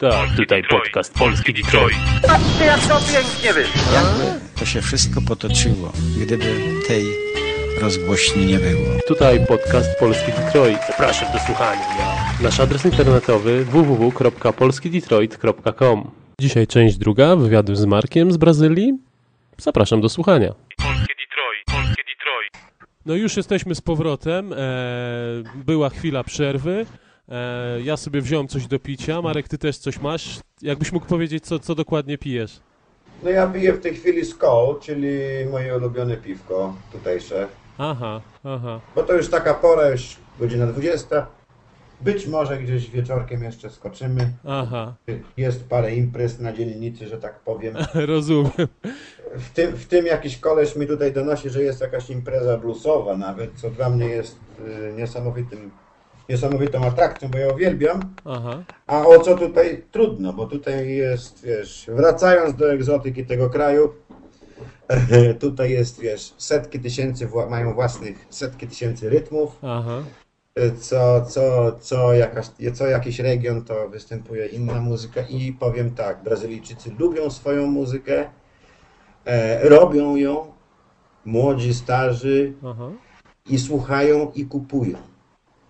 Tak, tutaj podcast Polski Detroit. Patrzcie, jak to pięknie wyszło. Jakby to się wszystko potoczyło, gdyby tej rozgłośni nie było. Tutaj podcast Polski Detroit. Zapraszam do słuchania. Nasz adres internetowy www.polskidetroit.com Dzisiaj część druga, wywiadu z Markiem z Brazylii. Zapraszam do słuchania. Polski Detroit, Polski Detroit. No już jesteśmy z powrotem. E, była chwila przerwy. E, ja sobie wziąłem coś do picia. Marek, ty też coś masz? Jakbyś mógł powiedzieć, co, co dokładnie pijesz? No ja piję w tej chwili Skol, czyli moje ulubione piwko tutejsze. Aha, aha. Bo to już taka pora, już godzina 20. Być może gdzieś wieczorkiem jeszcze skoczymy. Aha, Jest parę imprez na dzielnicy, że tak powiem. rozumiem. W tym, w tym jakiś koleś mi tutaj donosi, że jest jakaś impreza bluesowa nawet, co dla mnie jest y, niesamowitym, niesamowitą atrakcją, bo ja uwielbiam. Aha. A o co tutaj trudno, bo tutaj jest, wiesz, wracając do egzotyki tego kraju, tutaj jest, wiesz, setki tysięcy, mają własnych setki tysięcy rytmów, Aha. co, co, co, jakaś, co jakiś region to występuje inna muzyka i powiem tak, Brazylijczycy lubią swoją muzykę, e, robią ją, młodzi, starzy Aha. i słuchają i kupują.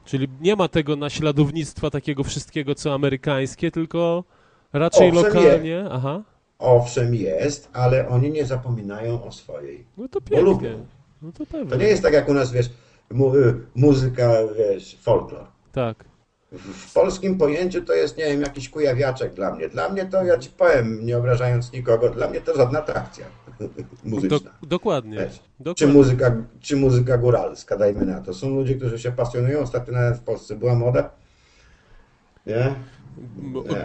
Czyli nie ma tego naśladownictwa takiego wszystkiego, co amerykańskie, tylko raczej Owszem, lokalnie. Aha. Owszem jest, ale oni nie zapominają o swojej. No to pięknie. No to To nie jest tak jak u nas, wiesz, mu, muzyka, wiesz, folklor. Tak. W polskim pojęciu to jest, nie wiem, jakiś kujawiaczek dla mnie. Dla mnie to, ja ci powiem, nie obrażając nikogo, dla mnie to żadna atrakcja Do, muzyczna. dokładnie. Wiesz, Czy dokładnie. muzyka, czy muzyka góralska, dajmy na to. Są ludzie, którzy się pasjonują. Ostatnio nawet w Polsce była moda. Nie?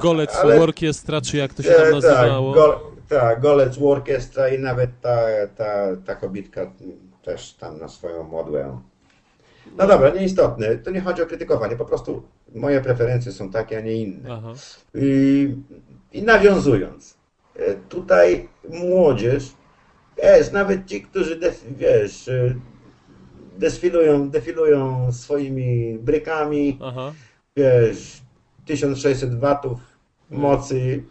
Golec ale- Orkiestra, czy jak to się tam tak, nazywało. go, tak, Golec Orkiestra i nawet ta, ta, ta kobitka też tam na swoją modłę. No dobra, nieistotne. To nie chodzi o krytykowanie, po prostu moje preferencje są takie, a nie inne. I, i nawiązując, e, tutaj młodzież, wiesz, nawet ci, którzy, def, wiesz, e, desfilują, defilują swoimi brykami, Aha. wiesz, 1600 watów mocy,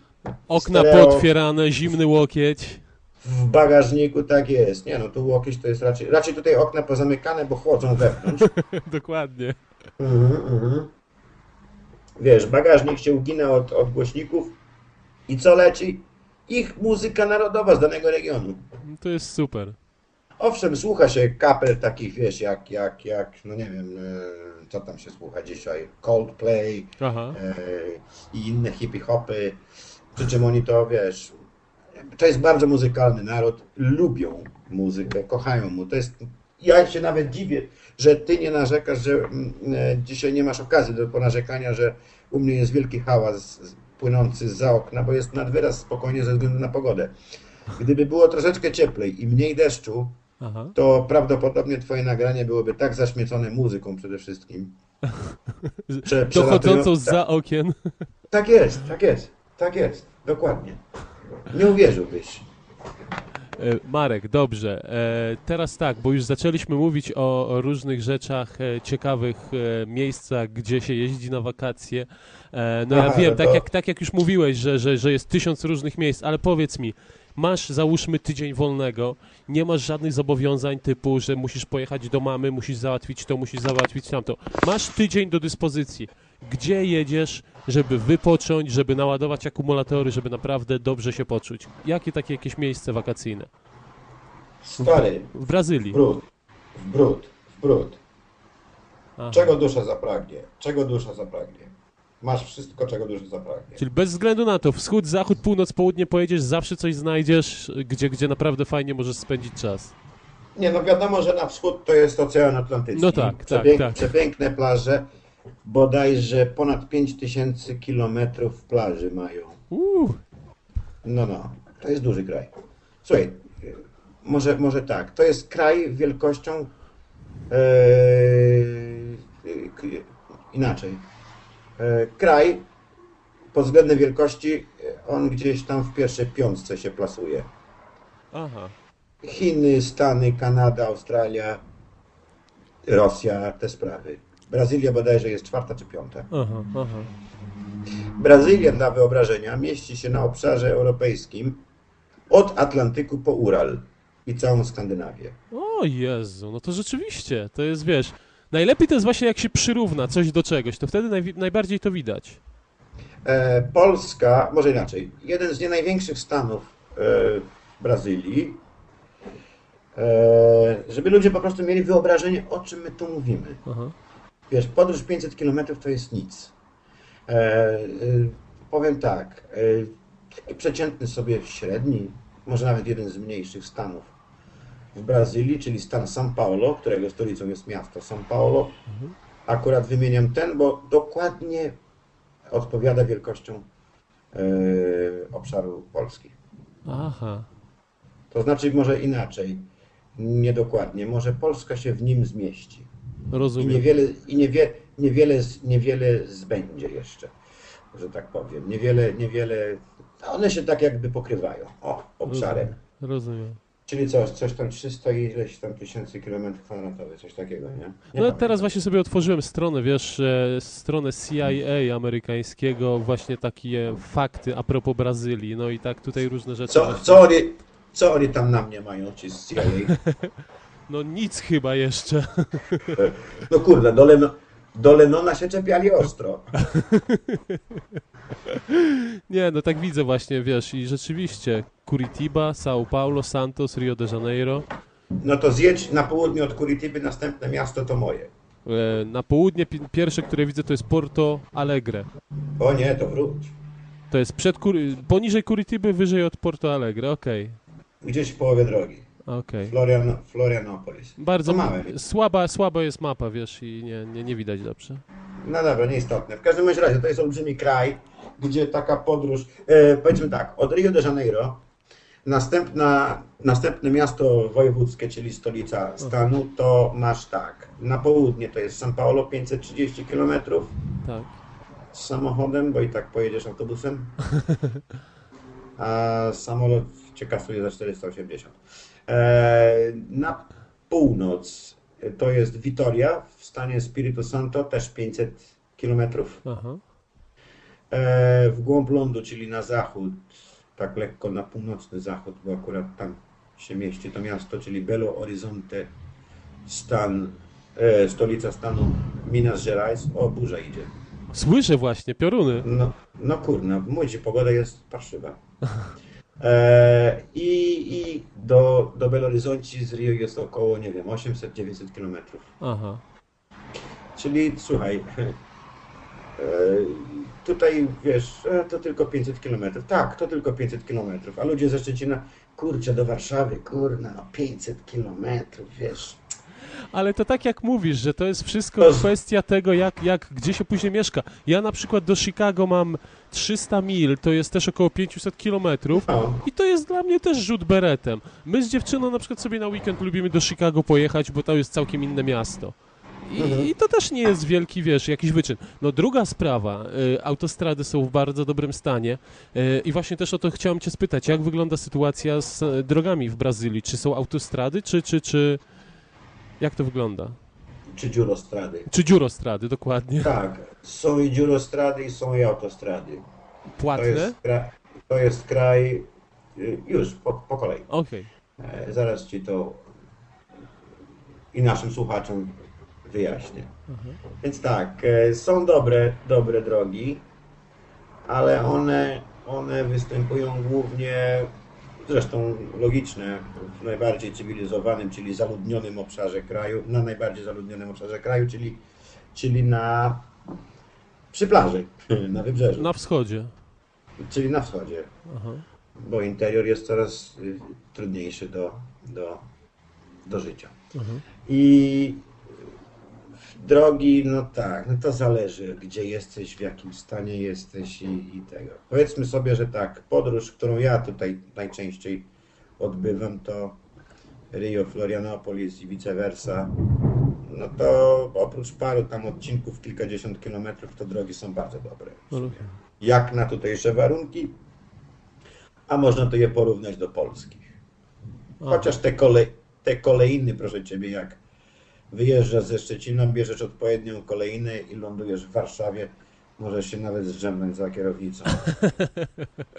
Okna Stereo. pootwierane, zimny łokieć. W bagażniku, tak jest. Nie no, tu łokieć to jest raczej, raczej tutaj okna pozamykane, bo chłodzą wewnątrz. Dokładnie. Mhm, mhm. Wiesz, bagażnik się ugina od, od głośników i co leci? Ich muzyka narodowa z danego regionu. To jest super. Owszem, słucha się kapel takich, wiesz, jak, jak, jak, no nie wiem, e, co tam się słucha dzisiaj, Coldplay Aha. e, i inne hippie-hopy, przy czym oni to, wiesz, to jest bardzo muzykalny naród, lubią muzykę, kochają mu, to jest, ja się nawet dziwię, że ty nie narzekasz, że mm, e, dzisiaj nie masz okazji do ponarzekania, że u mnie jest wielki hałas płynący za okna, bo jest nad wyraz spokojnie ze względu na pogodę. Gdyby było troszeczkę cieplej i mniej deszczu, Aha. to prawdopodobnie twoje nagranie byłoby tak zaśmiecone muzyką przede wszystkim. Prze- Dochodzącą za okien. Tak jest, tak jest, tak jest, dokładnie. Nie uwierzyłbyś. E, Marek, dobrze. E, Teraz tak, bo już zaczęliśmy mówić o, różnych rzeczach e, ciekawych, miejscach, gdzie się jeździ na wakacje. No ja Aha, wiem, no tak to- jak, tak jak już mówiłeś, że, że, że jest tysiąc różnych miejsc, ale powiedz mi, masz załóżmy tydzień wolnego, nie masz żadnych zobowiązań typu, że musisz pojechać do mamy, musisz załatwić to, musisz załatwić tamto. Masz tydzień do dyspozycji. Gdzie jedziesz, żeby wypocząć, żeby naładować akumulatory, żeby naprawdę dobrze się poczuć? Jakie takie jakieś miejsce wakacyjne? Stary, W Brazylii. brud, w brud, w brud. Aha. Czego dusza zapragnie? Czego dusza zapragnie? Masz wszystko, czego dusza zapragnie. Czyli bez względu na to, wschód, zachód, północ, południe pojedziesz, zawsze coś znajdziesz, gdzie, gdzie naprawdę fajnie możesz spędzić czas. Nie, no wiadomo, że na wschód to jest Ocean Atlantycki. No tak, tak, Przepięk- tak. Przepiękne plaże, bodajże ponad 5000 kilometrów plaży mają. No, no, to jest duży kraj. Słuchaj, może, może tak, to jest kraj wielkością e, inaczej. E, kraj pod względem wielkości, on gdzieś tam w pierwszej piątce się plasuje. aha. Chiny, Stany, Kanada, Australia, Rosja, te sprawy. Brazylia bodajże jest czwarta czy piąta. Aha, aha. Brazylia dla wyobrażenia mieści się na obszarze europejskim od Atlantyku po Ural i całą Skandynawię. O Jezu, no to rzeczywiście, to jest, wiesz, najlepiej to jest właśnie jak się przyrówna coś do czegoś, to wtedy naj, najbardziej to widać. E, Polska, może inaczej, jeden z nie największych stanów e, Brazylii, e, żeby ludzie po prostu mieli wyobrażenie, o czym my tu mówimy. Aha. Wiesz, podróż 500 km to jest nic. E, e, powiem tak, e, taki przeciętny sobie średni, może nawet jeden z mniejszych stanów w Brazylii, czyli stan São Paulo, którego stolicą jest miasto São Paulo. Akurat wymieniam ten, bo dokładnie odpowiada wielkością e, obszaru Polski. Aha, To znaczy może inaczej, niedokładnie, może Polska się w nim zmieści. I rozumiem. niewiele, i niewie, niewiele, niewiele zbędzie jeszcze, że tak powiem. Niewiele, niewiele, one się tak jakby pokrywają, o, obszarem. Rozumiem. Czyli coś, coś tam 300 i ileś tam tysięcy kilometrów kwadratowych, coś takiego, nie? nie No pamiętam. teraz właśnie sobie otworzyłem stronę, wiesz, e, stronę CIA amerykańskiego, właśnie takie fakty a propos Brazylii, no i tak tutaj różne rzeczy. Co, właśnie- co, oni, co oni tam na mnie mają, ci z CIA? No nic chyba jeszcze. No kurde, do, Leno, do Lenona się czepiali ostro. Nie, no tak widzę właśnie, wiesz, i rzeczywiście Curitiba, São Paulo, Santos, Rio de Janeiro. No to zjedź na południe od Curitiby, następne miasto to moje. E, Na południe pi- pierwsze, które widzę, to jest Porto Alegre. O nie, to wróć. To jest przed poniżej Curitiby, wyżej od Porto Alegre, okej. Gdzieś w połowie drogi. Okej. Florian, Florianopolis. Bardzo małe. słaba, słaba jest mapa, wiesz, i nie, nie, nie widać dobrze. No dobra, nieistotne. W każdym razie to jest olbrzymi kraj, gdzie taka podróż, e, powiedzmy tak, od Rio de Janeiro, następna, następne miasto wojewódzkie, czyli stolica stanu, to masz tak, na południe to jest São Paulo, 530 km Tak. z samochodem, bo i tak pojedziesz autobusem, a samolot cię kasuje za 480. E, na północ to jest Vitoria w stanie Espírito Santo, też 500 kilometrów. Aha. E, w głąb lądu, czyli na zachód, tak lekko na północny zachód, bo akurat tam się mieści to miasto, czyli Belo Horizonte, stan, e, stolica stanu Minas Gerais. O, burza idzie. Słyszę właśnie, pioruny. No, no kurna, mój ci pogoda jest parszywa. E, I i do, do Belo Horizonte z Rio jest około, nie wiem, 800-900 kilometrów. Aha. Czyli słuchaj, e, tutaj wiesz, e, to tylko 500 km. Tak, to tylko 500 km, a ludzie ze Szczecina, kurczę, do Warszawy, kurna, no 500 km, wiesz. Ale to tak jak mówisz, że to jest wszystko kwestia tego, jak, jak, gdzie się później mieszka. Ja na przykład do Chicago mam 300 mil, to jest też około 500 kilometrów. I to jest dla mnie też rzut beretem. My z dziewczyną na przykład sobie na weekend lubimy do Chicago pojechać, bo to jest całkiem inne miasto. I, Mhm. I to też nie jest wielki, wiesz, jakiś wyczyn. No druga sprawa, y, autostrady są w bardzo dobrym stanie y, i właśnie też o to chciałem cię spytać, jak wygląda sytuacja z y, drogami w Brazylii? Czy są autostrady, czy, czy, czy... Jak to wygląda? czy dziurostrady. Czy dziurostrady, dokładnie? Tak, są i dziurostrady i są i autostrady. To Płatne? jest, kra, to jest kraj, y, już po, po kolei. Okej. E, Zaraz ci to i naszym słuchaczom wyjaśnię. Więc tak, e, są dobre, dobre drogi, ale one, one występują głównie, zresztą logiczne, w najbardziej cywilizowanym, czyli zaludnionym obszarze kraju, na najbardziej zaludnionym obszarze kraju, czyli, czyli na przy plaży, na wybrzeżu, Na wschodzie. czyli na wschodzie Aha. bo interior jest coraz y, trudniejszy do, do, do życia. Mhm. I drogi, no tak, no to zależy, gdzie jesteś, w jakim stanie jesteś i, i tego. Powiedzmy sobie, że tak, podróż, którą ja tutaj najczęściej odbywam, to Rio, Florianopolis i vice versa. No to oprócz paru tam odcinków, kilkadziesiąt kilometrów, to drogi są bardzo dobre. Jak na tutejsze warunki, a można to je porównać do polskich. Chociaż te, kole, te kolejny, proszę Ciebie, jak wyjeżdżasz ze Szczecina, bierzesz odpowiednią kolejnę i lądujesz w Warszawie, Możesz się nawet zdrzemnąć za kierownicą.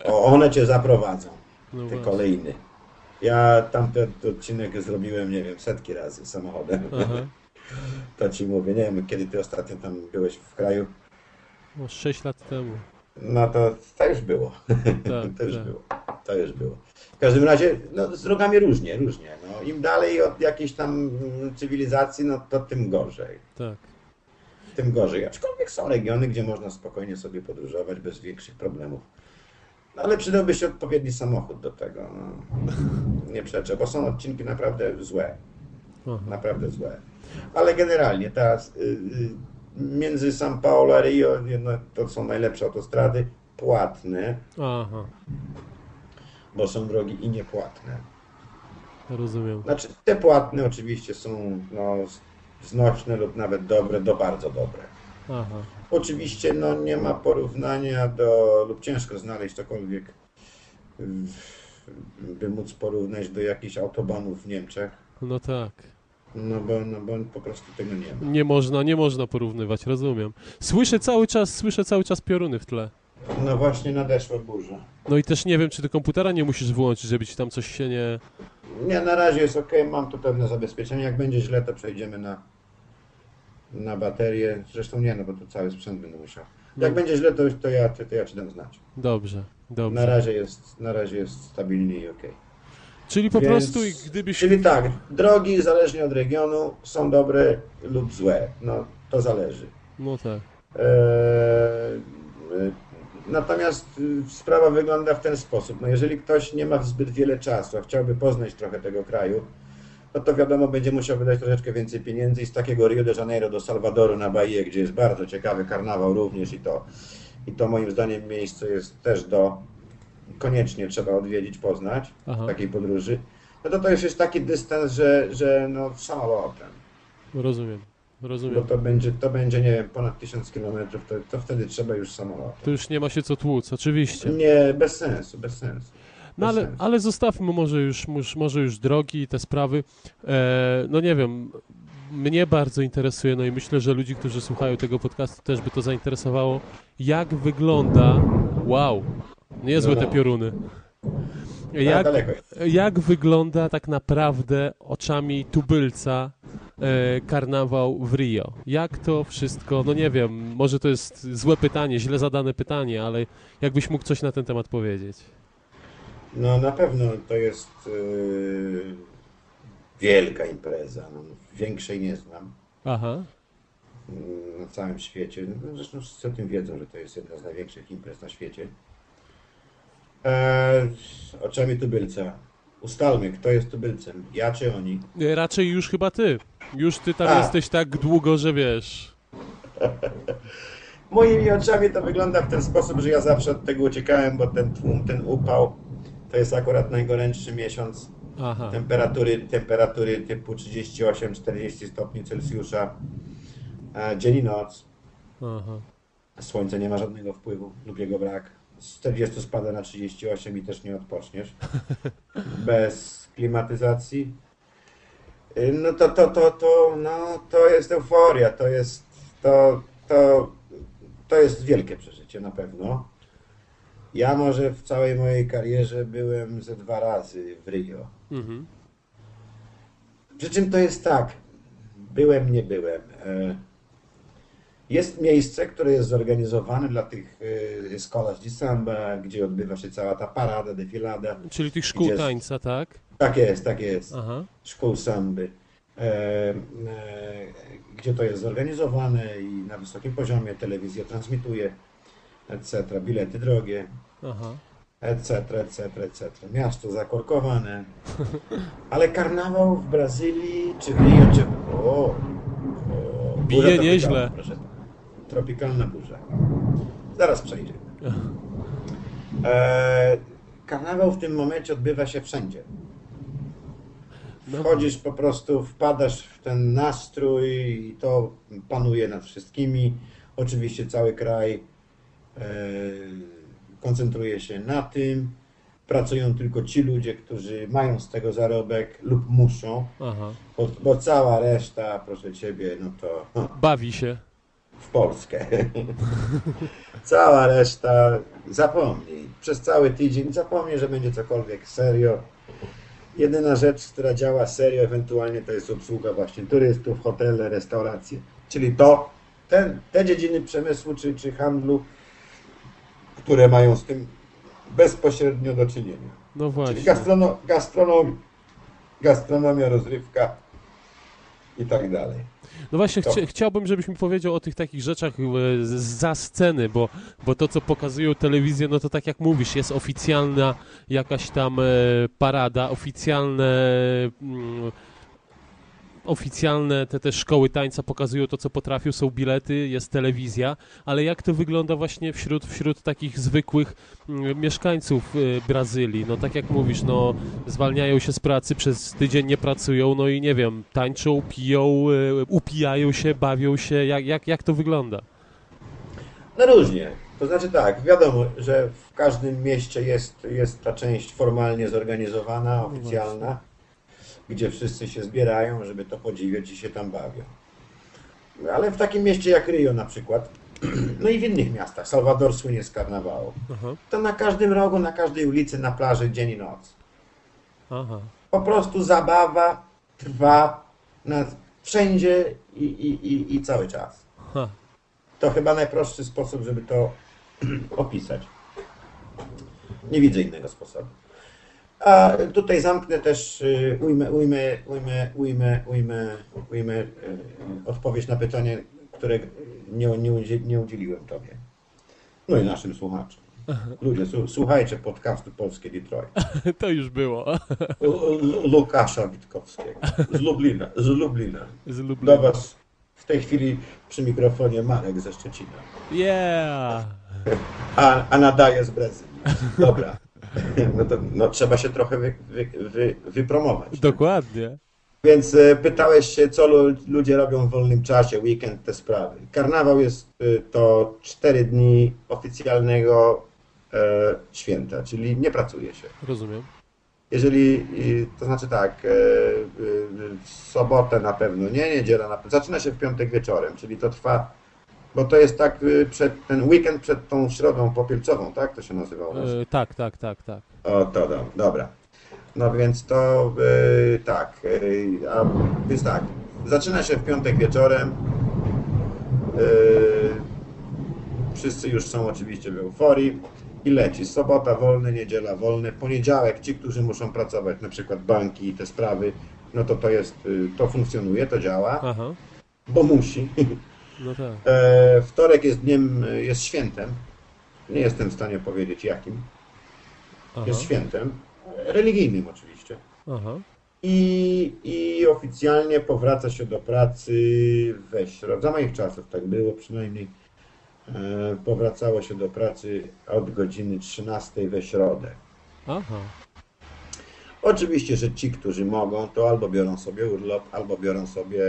O, one cię zaprowadzą, No te kolejny. Ja tamten odcinek zrobiłem, nie wiem, setki razy samochodem. Aha. To ci mówię, nie wiem, kiedy ty ostatnio tam byłeś w kraju. No, 6 lat temu. No to, to już było. Tak, to już tak. było. To już było. W każdym razie, no, z drogami różnie, różnie. No, Im dalej od jakiejś tam mm, cywilizacji, no to tym gorzej. Tak. Tym gorzej. Aczkolwiek są regiony, gdzie można spokojnie sobie podróżować bez większych problemów. No, ale przydałby się odpowiedni samochód do tego. No. Nie przeczę, bo są odcinki naprawdę złe. Aha. Naprawdę złe. Ale generalnie teraz y, y, między São Paulo a Rio no, to są najlepsze autostrady płatne, Aha. Bo są drogi i niepłatne. Rozumiem. Znaczy te płatne oczywiście są no, znośne lub nawet dobre do bardzo dobre. Aha. Oczywiście no, nie ma porównania do, lub ciężko znaleźć cokolwiek, by móc porównać do jakichś autobanów w Niemczech, No tak. no bo, no bo po prostu tego nie ma. Nie można, nie można porównywać, rozumiem. Słyszę cały czas, słyszę cały czas pioruny w tle. No właśnie nadeszła burza. No i też nie wiem, czy ty komputera nie musisz wyłączyć, żeby ci tam coś się nie... Nie, na razie jest ok, mam tu pewne zabezpieczenie. Jak będzie źle, to przejdziemy na, na baterię. Zresztą nie, no bo tu cały sprzęt będę musiał. Jak No. będzie źle, to, to, ja, to ja ci dam znać. Dobrze, Na dobrze. razie jest, na razie jest stabilnie i ok. Czyli po Więc- prostu gdybyś... Czyli tak, drogi zależnie od regionu są dobre lub złe. No to zależy. No tak. Eee, Natomiast y, sprawa wygląda w ten sposób. No jeżeli ktoś nie ma zbyt wiele czasu, a chciałby poznać trochę tego kraju, no to wiadomo, będzie musiał wydać troszeczkę więcej pieniędzy i z takiego Rio de Janeiro do Salwadoru na Bahia, gdzie jest bardzo ciekawy karnawał również i to, i to moim zdaniem miejsce jest też do, koniecznie trzeba odwiedzić, poznać Aha, takiej podróży, no to to już jest taki dystans, że, że no samolotem. rozumiem. Bo Rozumiem. to będzie, to będzie, nie wiem, ponad 1000 kilometrów, to, to wtedy trzeba już samolotem. To już nie ma się co tłuc, oczywiście. Nie, bez sensu, bez sensu. No ale, ale zostawmy może już, może już drogi i te sprawy. E, no nie wiem, mnie bardzo interesuje, no i myślę, że ludzi, którzy słuchają tego podcastu też by to zainteresowało, jak wygląda, wow, niezłe No, te no. pioruny. Jak, jak wygląda tak naprawdę oczami tubylca e, karnawał w Rio? Jak to wszystko, no nie wiem, może to jest złe pytanie, źle zadane pytanie, ale jakbyś mógł coś na ten temat powiedzieć? No na pewno to jest yy, wielka impreza. No, większej nie znam Aha, yy, na całym świecie. No, zresztą wszyscy o tym wiedzą, że to jest jedna z największych imprez na świecie. E, oczami tubylca. Ustalmy, kto jest tubylcem, ja czy oni. Raczej już chyba ty. Już ty tam A. jesteś tak długo, że wiesz. Moimi oczami to wygląda w ten sposób, że ja zawsze od tego uciekałem, bo ten tłum, ten upał to jest akurat najgorętszy miesiąc. Aha, Temperatury, temperatury typu 38-40 stopni Celsjusza, e, dzień i noc. aha. Słońce nie ma żadnego wpływu lub jego brak. Z 40 spada na 38 i też nie odpoczniesz. Bez klimatyzacji. Y, No to, to, to, to, no, to jest euforia, to jest, to, to, to jest wielkie przeżycie na pewno. Ja może w całej mojej karierze byłem ze dwa razy w Rio. Mhm. Przy czym to jest tak, byłem, nie byłem. Jest miejsce, które jest zorganizowane dla tych e, Escolas de Samba, gdzie odbywa się cała ta parada, defilada. Czyli tych szkół Gdzie- tańca, tak? Tak jest, tak jest. Aha, Szkół samby. E, e, Gdzie to jest zorganizowane i na wysokim poziomie telewizja transmituje, etc. Bilety drogie, aha. etc., etc., etc. Miasto zakorkowane. Ale karnawał w Brazylii czy w Rio, czy... O, o, Bije nieźle. Tropikalna burza. Zaraz przejdzie. E, karnawał w tym momencie odbywa się wszędzie. No. Wchodzisz po prostu, wpadasz w ten nastrój i to panuje nad wszystkimi. Oczywiście cały kraj e, koncentruje się na tym. Pracują tylko ci ludzie, którzy mają z tego zarobek lub muszą, bo, bo cała reszta, proszę ciebie, no to Bawi się. W Polskę. Cała reszta zapomnij. Przez cały tydzień zapomnij, że będzie cokolwiek serio. Jedyna rzecz, która działa serio ewentualnie to jest obsługa właśnie turystów, hotele, restauracje. Czyli to, ten, te dziedziny przemysłu czy, czy handlu, które mają z tym bezpośrednio do czynienia. No Czyli właśnie. gastrono, gastronom, gastronomia, rozrywka i tak dalej. No właśnie, chcia, chciałbym, żebyś mi powiedział o tych takich rzeczach e, za sceny, bo, bo to, co pokazują telewizję, no to tak jak mówisz, jest oficjalna jakaś tam e, parada, oficjalne... Mm, Oficjalne te, te szkoły tańca pokazują to, co potrafią, są bilety, jest telewizja, ale jak to wygląda właśnie wśród, wśród takich zwykłych mm, mieszkańców e, Brazylii? No tak jak mówisz, no zwalniają się z pracy, przez tydzień nie pracują, no i nie wiem, tańczą, piją, e, upijają się, bawią się, jak, jak, jak to wygląda? No różnie. To znaczy tak, wiadomo, że w każdym mieście jest, jest ta część formalnie zorganizowana, oficjalna, gdzie wszyscy się zbierają, żeby to podziwiać i się tam bawią. Ale w takim mieście jak Rio na przykład, no i w innych miastach, Salwador słynie z karnawału, Aha, to na każdym rogu, na każdej ulicy, na plaży dzień i noc. aha. Po prostu zabawa trwa na, wszędzie i, i, i, i cały czas. Ha. To chyba najprostszy sposób, żeby to opisać. Nie widzę innego sposobu. A tutaj zamknę też, y, ujmę, ujmę, ujmę, ujmę, ujmę, ujmę y, odpowiedź na pytanie, które nie, nie, nie udzieliłem Tobie. No i naszym słuchaczom. Ludzie, słu- słuchajcie podcastu Polskie Detroit. To już było. Lu- Lu- Łukasza Witkowskiego z Lublina. Z Lublina. Z Dla Lublina. Was w tej chwili przy mikrofonie Marek ze Szczecina. Yeah! A, a nadaje z Brazylii. Dobra. No to no, trzeba się trochę wy, wy, wy, wypromować. Dokładnie. Więc e, pytałeś się, co lu, ludzie robią w wolnym czasie, weekend, te sprawy. Karnawał jest e, to cztery dni oficjalnego e, święta, czyli nie pracuje się. Rozumiem. Jeżeli, i- to znaczy tak, e, e, w sobotę na pewno, nie niedziela, na, zaczyna się w piątek wieczorem, czyli to trwa, bo to jest tak e, przed, ten weekend przed tą środą popielcową, tak to się nazywa u nas? E, tak, tak, tak, tak. O, to do, dobra. No więc to e, tak, e, a, więc tak, zaczyna się w piątek wieczorem, e, wszyscy już są oczywiście w euforii i leci. Sobota wolny, niedziela wolny, poniedziałek ci, którzy muszą pracować, na przykład banki i te sprawy, no to to jest, y, to funkcjonuje, to działa, Aha. bo musi. No tak. E, Wtorek jest dniem, jest świętem, nie jestem w stanie powiedzieć jakim, Aha. jest świętem, religijnym oczywiście. Aha. I, I oficjalnie powraca się do pracy we środę. Za moich czasów tak było przynajmniej. E, powracało się do pracy od godziny 13 we środę. Aha. Oczywiście, że ci, którzy mogą, to albo biorą sobie urlop, albo biorą sobie,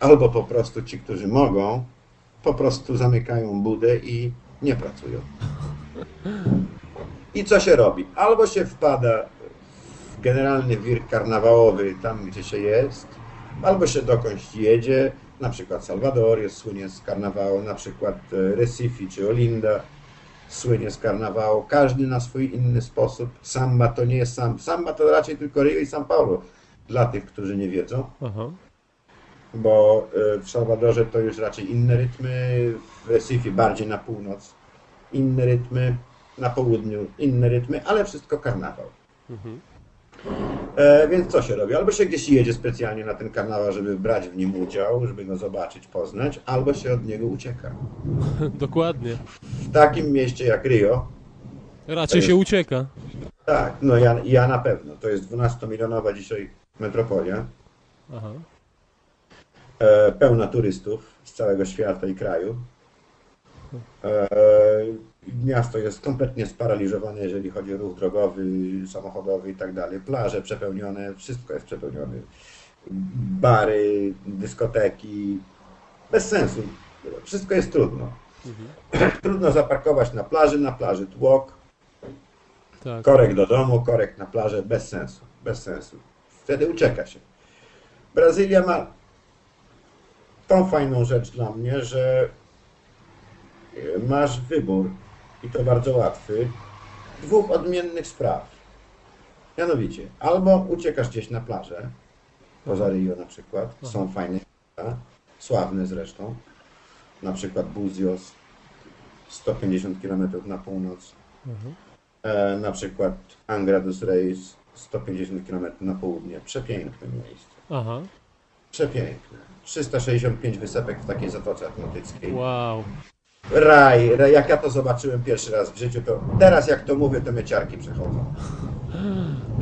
albo po prostu ci, którzy mogą, po prostu zamykają budę i nie pracują. I co się robi? Albo się wpada w generalny wir karnawałowy, tam gdzie się jest, albo się dokądś jedzie, na przykład Salvador jest słynie z karnawału, na przykład e, Recife czy Olinda słynie z karnawału, każdy na swój inny sposób. Samba to nie jest sam, samba to raczej tylko Rio i São Paulo, dla tych, którzy nie wiedzą, Aha. Bo e, w Salwadorze to już raczej inne rytmy, w Recife bardziej na północ, inne rytmy, na południu inne rytmy, ale wszystko karnawał. Mhm. E, więc co się robi? Albo się gdzieś jedzie specjalnie na ten karnawał, żeby brać w nim udział, żeby go zobaczyć, poznać, albo się od niego ucieka. Dokładnie. W takim mieście jak Rio, Raczej To się jest- ucieka. tak, no ja, ja na pewno, to jest 12-milionowa dzisiaj metropolia, Aha. E, pełna turystów z całego świata i kraju. E, miasto jest kompletnie sparaliżowane, jeżeli chodzi o ruch drogowy, samochodowy i tak dalej. Plaże przepełnione, wszystko jest przepełnione. Bary, dyskoteki, bez sensu. Wszystko jest trudno. Trudno zaparkować na plaży, na plaży tłok, Tak. korek do domu, korek na plażę, bez sensu, bez sensu. Wtedy ucieka się. Brazylia ma tą fajną rzecz dla mnie, że e, masz wybór, i to bardzo łatwy, dwóch odmiennych spraw. Mianowicie, albo uciekasz gdzieś na plażę, poza Rio na przykład, są fajne miejsca, sławne zresztą, na przykład Buzios, 150 km na północ, e, na przykład Angra dos Reis, 150 km na południe. Przepiękne miejsce. Aha. Przepiękne. 365 wysepek w takiej zatoce atlantyckiej. Wow. Raj, raj, jak ja to zobaczyłem pierwszy raz w życiu, to teraz jak to mówię, to mnie ciarki przechodzą.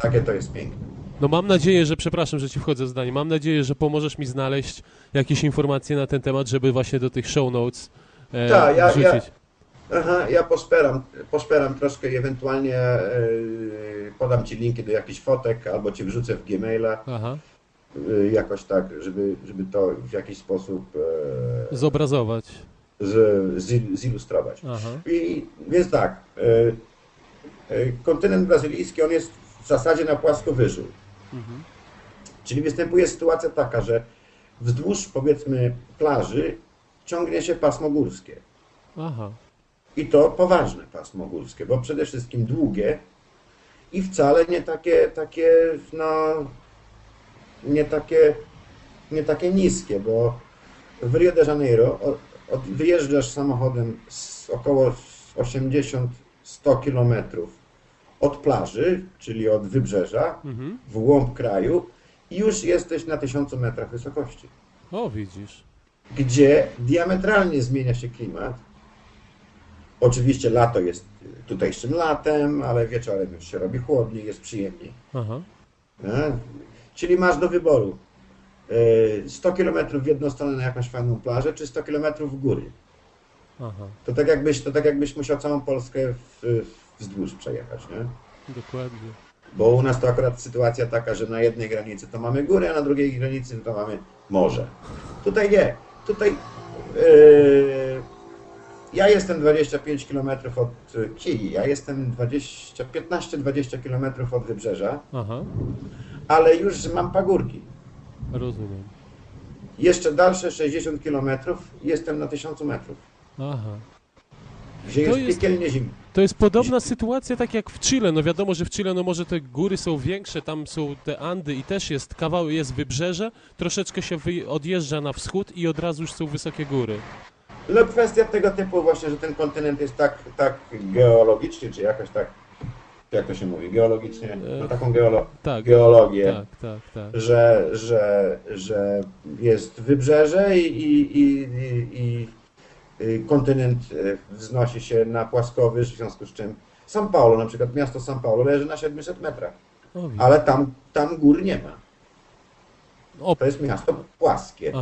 Takie to jest piękne. No mam nadzieję, że, przepraszam, że ci wchodzę w zdanie, mam nadzieję, że pomożesz mi znaleźć jakieś informacje na ten temat, żeby właśnie do tych show notes e, Tak, ja- ja- wrzucić. Aha, ja poszperam, poszperam troszkę i ewentualnie e, podam Ci linki do jakichś fotek, albo Ci wrzucę w Gmaila, Aha. E, jakoś tak, żeby, żeby to w jakiś sposób e, Zobrazować. z, zilustrować. Aha. I więc tak, e, e, kontynent brazylijski, on jest w zasadzie na płaskowyżu. Czyli występuje sytuacja taka, że wzdłuż powiedzmy plaży ciągnie się pasmo górskie. Aha. I to poważne pasmo górskie, bo przede wszystkim długie i wcale nie takie, takie no, nie takie, nie takie niskie, bo w Rio de Janeiro wyjeżdżasz samochodem z około 80-100 kilometrów od plaży, czyli od wybrzeża, Mhm. w głąb kraju i już jesteś na 1000 metrach wysokości O, widzisz. gdzie diametralnie zmienia się klimat. Oczywiście lato jest tutejszym latem, ale wieczorem już się robi chłodniej, jest przyjemniej. Aha. Czyli masz do wyboru e, 100 km w jedną stronę na jakąś fajną plażę, czy 100 km w góry. Aha. To tak jakbyś, to tak jakbyś musiał całą Polskę w, wzdłuż przejechać. Nie? Dokładnie. Bo u nas to akurat sytuacja taka, że na jednej granicy to mamy górę, a na drugiej granicy to mamy morze. Tutaj nie. Tutaj yy, ja jestem 25 km od y, Kili, ja jestem 20, 15-20 km od wybrzeża, Aha. Ale już mam pagórki. Rozumiem. Jeszcze dalsze 60 km jestem na 1000 metrów, Aha. gdzie To jest, piekielnie zimno. To jest podobna sytuacja tak jak w Chile. No wiadomo, że w Chile no może te góry są większe, tam są te Andy i też jest kawał, jest wybrzeże, troszeczkę się odjeżdża na wschód i od razu już są wysokie góry. No kwestia tego typu właśnie, że ten kontynent jest tak, tak geologicznie, czy jakoś tak, jak to się mówi, geologicznie, no taką geolo, Tak, geologię. tak, tak, tak. że, że, że jest wybrzeże i, i, i, i, kontynent y, wznosi się na płaskowyż, w związku z czym São Paulo, na przykład miasto São Paulo leży na 700 metrach, ale tam, tam gór nie ma. To jest miasto płaskie,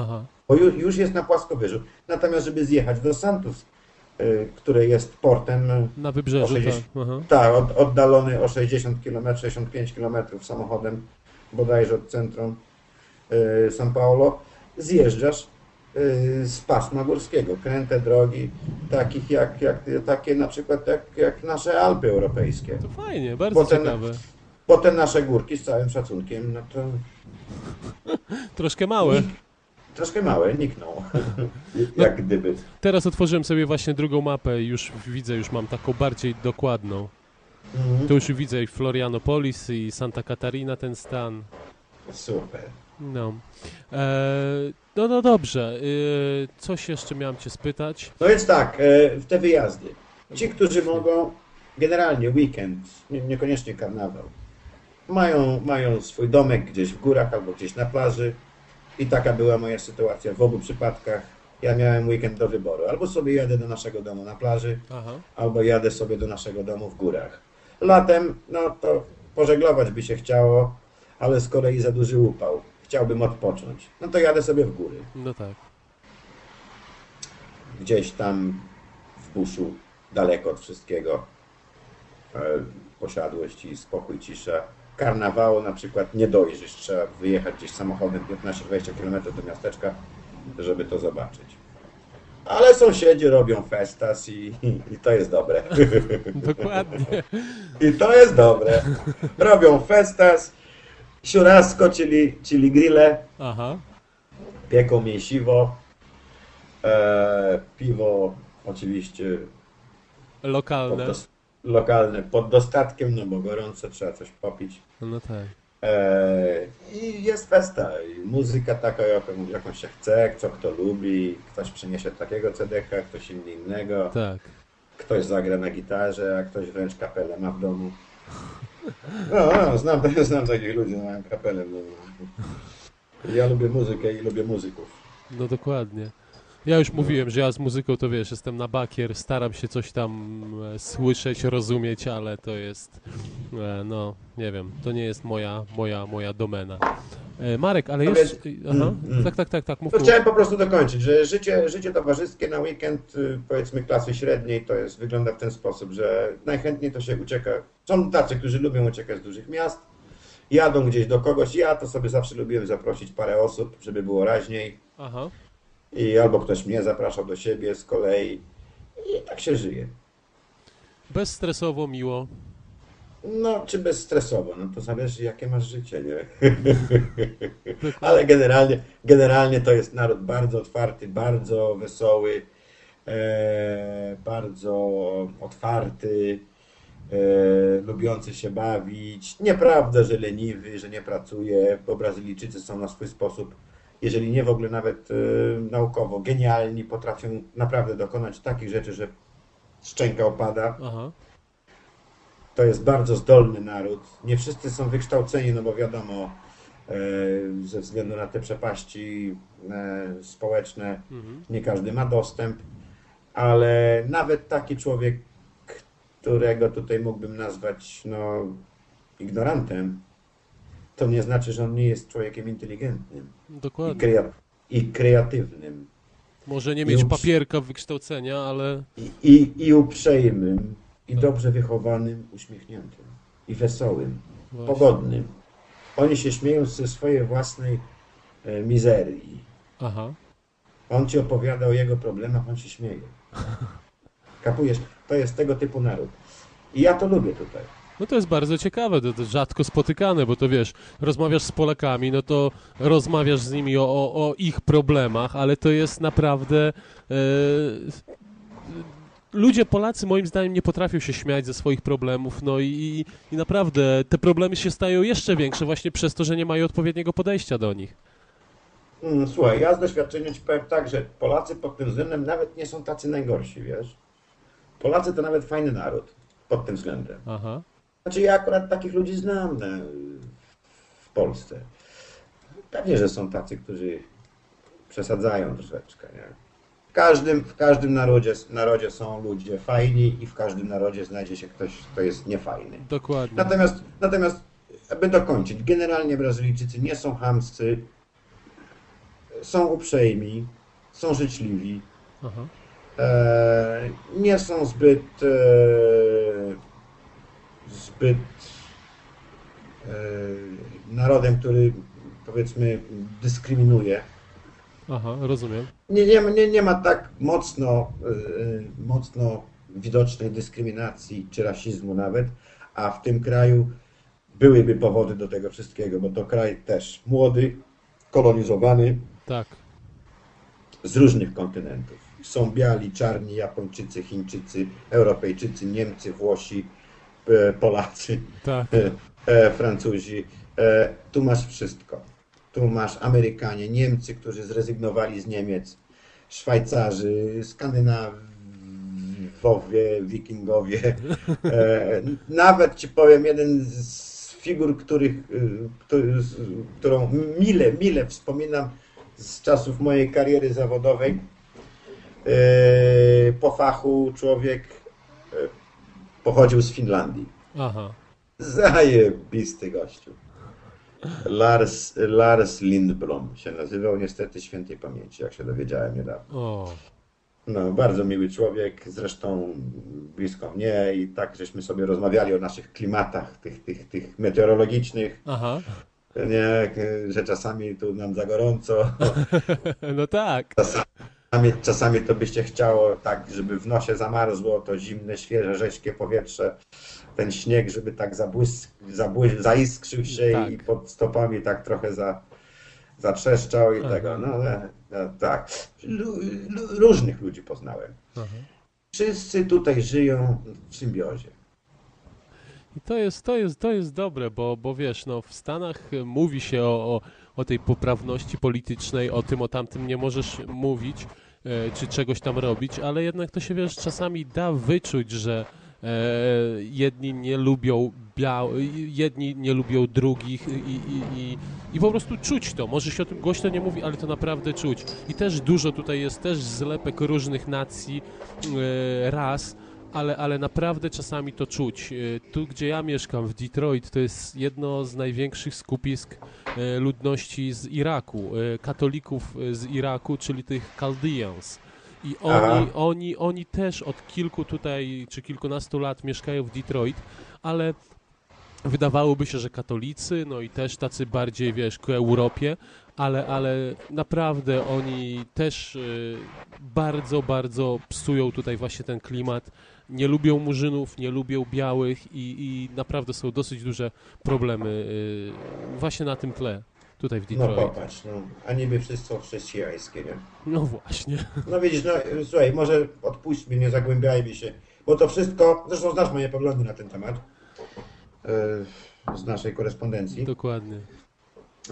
bo już, już jest na płaskowyżu. Natomiast, żeby zjechać do Santos, y, które jest portem Na wybrzeżu, O 60. tak. Tak, od, oddalony o 60 km, 65 km samochodem, bodajże od centrum y, São Paulo, zjeżdżasz y, z pasma górskiego. Kręte drogi, takich jak, jak takie na przykład jak, jak nasze Alpy europejskie. To fajnie, bardzo Bo ten- ciekawe. Bo te nasze górki, z całym szacunkiem, no to Troszkę małe. Troszkę małe, nikną. jak gdyby. Teraz otworzyłem sobie właśnie drugą mapę i już widzę, już mam taką bardziej dokładną. Mhm. To już widzę i Florianopolis i Santa Catarina ten stan. Super. No. Eee, no, no dobrze. Eee, coś jeszcze miałem cię spytać. No więc tak, e, te wyjazdy. Ci, którzy mogą, generalnie weekend, nie, niekoniecznie karnawał, mają, mają swój domek gdzieś w górach albo gdzieś na plaży i taka była moja sytuacja w obu przypadkach. Ja miałem weekend do wyboru. Albo sobie jadę do naszego domu na plaży, Aha. albo jadę sobie do naszego domu w górach. Latem, no to pożeglować by się chciało, ale z kolei za duży upał. Chciałbym odpocząć. No to jadę sobie w góry. No tak. gdzieś tam w buszu, daleko od wszystkiego. E, Posiadłość i spokój, cisza. Karnawału na przykład nie dojrzysz, trzeba wyjechać gdzieś samochodem 15-20 km do miasteczka, żeby to zobaczyć. Ale sąsiedzi robią festas i, i to jest dobre. Dokładnie. I to jest dobre. Robią festas, siurasko, czyli, czyli grille, Aha. pieką mięsiwo, e, piwo Oczywiście Lokalne. Lokalne pod dostatkiem, no bo gorąco trzeba coś popić. No tak. Eee, I jest festa. I muzyka taka, jaką, jaką się chce, co kto lubi. Ktoś przyniesie takiego CDK, ktoś inny innego. Tak. Ktoś zagra na gitarze, a ktoś wręcz kapelę ma w domu. No, no znam, znam takich ludzi, mają kapelę w domu. Ja lubię muzykę i lubię muzyków. No dokładnie. Ja już mówiłem, że ja z muzyką to wiesz, jestem na bakier, staram się coś tam e, słyszeć, rozumieć, ale to jest, e, no, nie wiem, to nie jest moja, moja, moja domena. E, Marek, ale No jeszcze, aha, mm, mm. tak, tak, tak, tak, mów, mów. chciałem po prostu dokończyć, że życie, życie towarzyskie na weekend, y, powiedzmy klasy średniej, to jest, wygląda w ten sposób, że najchętniej to się ucieka. Są tacy, którzy lubią uciekać z dużych miast, jadą gdzieś do kogoś. Ja to sobie zawsze lubiłem zaprosić parę osób, żeby było raźniej. Aha, I albo ktoś mnie zapraszał do siebie z kolei. I tak się żyje. bezstresowo, miło. No, czy bezstresowo, no to zależy jakie masz życie, nie? Ale generalnie, generalnie to jest naród bardzo otwarty, bardzo wesoły, e, bardzo otwarty, e, lubiący się bawić. Nieprawda, że leniwy, że nie pracuje, bo Brazylijczycy są na swój sposób, jeżeli nie w ogóle nawet e, naukowo, genialni, potrafią naprawdę dokonać takich rzeczy, że szczęka opada. Aha, To jest bardzo zdolny naród. Nie wszyscy są wykształceni, no bo wiadomo, e, ze względu na te przepaści e, społeczne, mhm. nie każdy ma dostęp, ale nawet taki człowiek, którego tutaj mógłbym nazwać no, ignorantem, to nie znaczy, że on nie jest człowiekiem inteligentnym i, dokładnie. krea- i kreatywnym Może nie mieć papierka wykształcenia, ale i, i, i uprzejmym i Tak. dobrze wychowanym, uśmiechniętym i wesołym. właśnie. pogodny. Oni się śmieją ze swojej własnej e, mizerii. Aha, On ci opowiada o jego problemach, on się śmieje. Kapujesz? To jest tego typu naród. I ja to lubię tutaj. No to jest bardzo ciekawe, to, to rzadko spotykane, bo to wiesz, rozmawiasz z Polakami, no to rozmawiasz z nimi o, o, o ich problemach, ale to jest naprawdę. E, ludzie Polacy moim zdaniem nie potrafią się śmiać ze swoich problemów, no i, i naprawdę te problemy się stają jeszcze większe właśnie przez to, że nie mają odpowiedniego podejścia do nich. Mm, Słuchaj, ja z doświadczenia ci powiem tak, że Polacy pod tym względem nawet nie są tacy najgorsi, wiesz? Polacy to nawet fajny naród pod tym względem. Aha, Znaczy ja akurat takich ludzi znam e, w Polsce. Pewnie, że są tacy, którzy przesadzają troszeczkę, nie? W każdym, w każdym narodzie, narodzie są ludzie fajni i w każdym narodzie znajdzie się ktoś, kto jest niefajny. dokładnie. Natomiast, natomiast aby dokończyć, generalnie Brazylijczycy nie są chamscy, są uprzejmi, są życzliwi, e, nie są zbyt e, zbyt e, narodem, który powiedzmy dyskryminuje. aha, rozumiem. Nie, nie, ma- nie, nie ma tak mocno, e, mocno widocznej dyskryminacji czy rasizmu nawet, a w tym kraju byłyby powody do tego wszystkiego, bo to kraj też młody, kolonizowany Tak, z różnych kontynentów. Są biali, czarni, Japończycy, Chińczycy, Europejczycy, Niemcy, Włosi, Polacy, tak, e, e, Francuzi. E, tu masz wszystko. Tu masz Amerykanie, Niemcy, którzy zrezygnowali z Niemiec, Szwajcarzy, Skandynawowie, Wikingowie. E, nawet ci powiem, jeden z figur, których, którą mile, mile wspominam z czasów mojej kariery zawodowej. E, po fachu człowiek e, pochodził z Finlandii. aha, Zajebisty gościu. Lars, Lars Lindblom się nazywał, niestety świętej pamięci, jak się dowiedziałem niedawno. o, No, bardzo miły człowiek, zresztą blisko mnie i tak żeśmy sobie rozmawiali o naszych klimatach, tych, tych, tych meteorologicznych, aha, nie, że czasami tu nam za gorąco, no tak, czasami, czasami to byście chciało tak, żeby w nosie zamarzło, to zimne, świeże, rześkie powietrze, ten śnieg, żeby tak zabłysk, zabły, zaiskrzył się Tak. i pod stopami tak trochę za, zatrzeszczał i Aha. tego. No, ale, no tak. Różnych ludzi poznałem. Aha. Wszyscy tutaj żyją w symbiozie. I to jest, to jest, to jest dobre, bo, bo wiesz, no w Stanach mówi się o, o, o tej poprawności politycznej, o tym, o tamtym nie możesz mówić, e, czy czegoś tam robić, ale jednak to się, wiesz, czasami da wyczuć, że e, jedni nie lubią jedni nie lubią drugich i, i, i, i po prostu czuć to. Może się o tym głośno nie mówi, ale to naprawdę czuć. I też dużo tutaj jest też zlepek różnych nacji, e, ras, ale, ale naprawdę czasami to czuć. Tu, gdzie ja mieszkam, w Detroit, to jest jedno z największych skupisk ludności z Iraku, e, katolików e, z Iraku, czyli tych Chaldeans. I Aha. oni, oni, oni też od kilku tutaj, czy kilkunastu lat mieszkają w Detroit, ale wydawałoby się, że katolicy, no i też tacy bardziej, wiesz, ku Europie, ale, ale naprawdę oni też y, bardzo, bardzo psują tutaj właśnie ten klimat. Nie lubią murzynów, nie lubią białych i, i naprawdę są dosyć duże problemy y, właśnie na tym tle, tutaj w No Detroit. popatrz, no. A niby wszyscy są chrześcijańskie, nie? No właśnie. No widzisz, no słuchaj, może odpuśćmy, nie zagłębiajmy się, bo to wszystko, zresztą znasz moje poglądy na ten temat yy, z naszej korespondencji Dokładnie.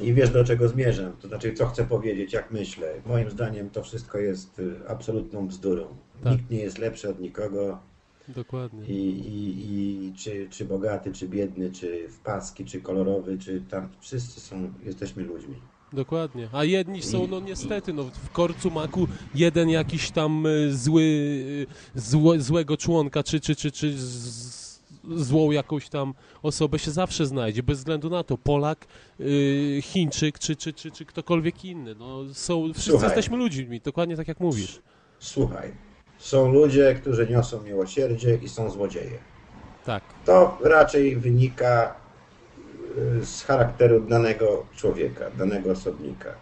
I wiesz do czego zmierzam, to znaczy co chcę powiedzieć, jak myślę. Moim zdaniem to wszystko jest y, absolutną bzdurą. Tak. Nikt nie jest lepszy od nikogo Dokładnie. i, i, i czy, czy bogaty, czy biedny, czy w paski, czy kolorowy, czy tam, wszyscy są, jesteśmy ludźmi. Dokładnie. A jedni są, no niestety, no w korcu maku jeden jakiś tam y, zły, y, złe, złego członka, czy, czy, czy, czy z, złą jakąś tam osobę się zawsze znajdzie, bez względu na to, Polak, y, Chińczyk, czy, czy, czy, czy ktokolwiek inny. No są, wszyscy Słuchaj. jesteśmy ludźmi, dokładnie tak jak mówisz. Słuchaj, są ludzie, którzy niosą miłosierdzie i są złodzieje. Tak, To raczej wynika y, z charakteru danego człowieka, danego osobnika.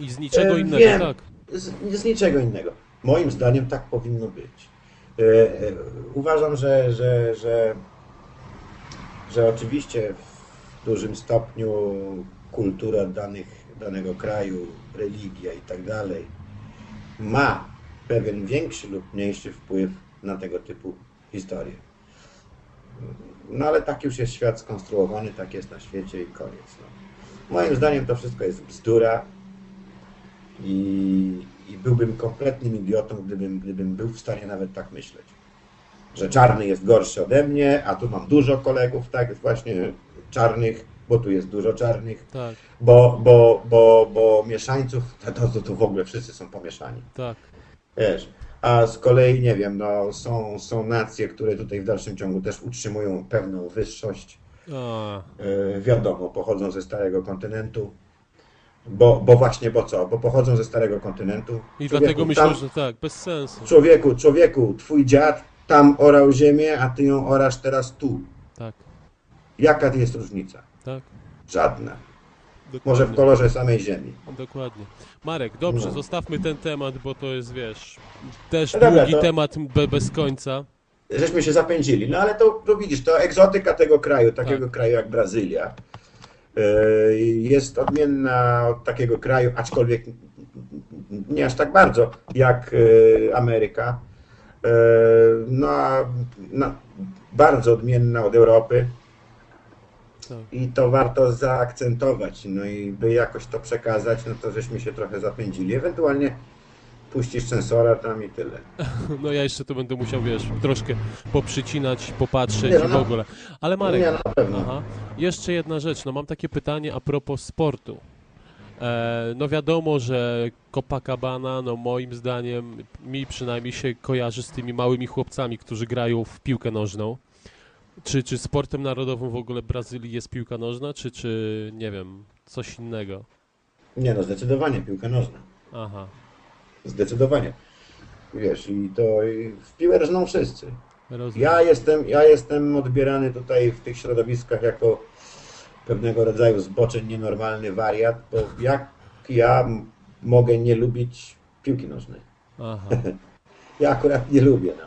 i z niczego E, innego, wiem. tak. Z, z niczego innego. Moim zdaniem tak powinno być. E, e, Uważam, że, że, że, że oczywiście w dużym stopniu kultura danych, danego kraju, religia i tak dalej ma pewien większy lub mniejszy wpływ na tego typu historie. No ale tak już jest świat skonstruowany, tak jest na świecie i koniec. No. Moim zdaniem to wszystko jest bzdura i, i byłbym kompletnym idiotą, gdybym, gdybym był w stanie nawet tak myśleć. Że czarny jest gorszy ode mnie, a tu mam dużo kolegów, tak, właśnie czarnych, bo tu jest dużo czarnych, Tak, bo, bo, bo, bo mieszańców, to, to, to w ogóle wszyscy są pomieszani. tak. Wiesz, a z kolei, nie wiem, no, są, są nacje, które tutaj w dalszym ciągu też utrzymują pewną wyższość. E, wiadomo, pochodzą ze starego kontynentu. Bo, bo właśnie, bo co? Bo pochodzą ze starego kontynentu. I Człowieku, dlatego myślę, tam, że tak, bez sensu. Człowieku, człowieku, twój dziad tam orał ziemię, a ty ją orasz teraz tu. Tak, Jaka jest różnica? tak. Żadna. Dokładnie. Może w kolorze samej ziemi. Dokładnie. Marek, dobrze, No. zostawmy ten temat, bo to jest, wiesz, też No dobra, długi to- temat be, bez końca. Żeśmy się zapędzili. No ale to, to widzisz, to egzotyka tego kraju, takiego Tak. kraju jak Brazylia, jest odmienna od takiego kraju, aczkolwiek nie aż tak bardzo jak e, Ameryka. E, No, a no, bardzo odmienna od Europy. Tak. I to warto zaakcentować, no i by jakoś to przekazać, no to żeśmy się trochę zapędzili. Ewentualnie puścisz censora tam i tyle. No ja jeszcze to będę musiał, wiesz, troszkę poprzycinać, popatrzeć Nie, no, i w ogóle. Ale Marek, Nie, na pewno. aha, jeszcze jedna rzecz, no mam takie pytanie a propos sportu. E, no wiadomo, że Copacabana, no moim zdaniem, mi przynajmniej się kojarzy z tymi małymi chłopcami, którzy grają w piłkę nożną. Czy, czy sportem narodowym w ogóle Brazylii jest piłka nożna, czy, czy nie wiem, coś innego? Nie no, zdecydowanie piłka nożna. Aha, Zdecydowanie. Wiesz, i to i w piłę rżną wszyscy. rozumiem. Ja jestem, ja jestem odbierany tutaj w tych środowiskach jako pewnego rodzaju zboczeń, nienormalny wariat, bo jak ja mogę nie lubić piłki nożnej? Aha, Ja akurat nie lubię, no.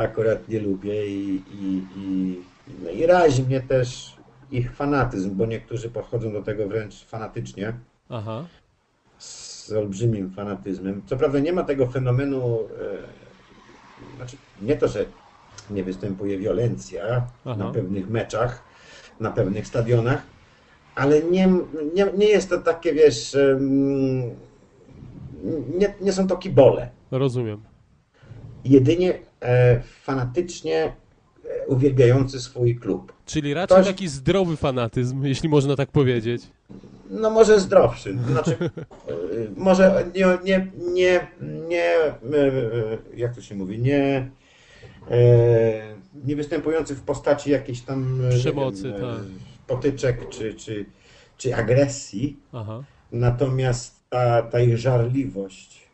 Akurat nie lubię i, i, i, no i razi mnie też ich fanatyzm, bo niektórzy podchodzą do tego wręcz fanatycznie. Aha. Z olbrzymim fanatyzmem. Co prawda nie ma tego fenomenu, e, znaczy nie to, że nie występuje wiolencja Aha. na pewnych meczach, na pewnych stadionach, ale nie, nie, nie jest to takie, wiesz, nie, nie są to kibole. Rozumiem. Jedynie e, fanatycznie uwielbiający swój klub. Czyli raczej Ktoś- taki zdrowy fanatyzm, jeśli można tak powiedzieć. No może zdrowszy, znaczy y, może nie, nie, nie, nie y, y, jak to się mówi, nie, e, nie występujący w postaci jakiejś tam Przemocy, wiem, tak. potyczek czy, czy, czy agresji, Aha. natomiast ta, ta ich żarliwość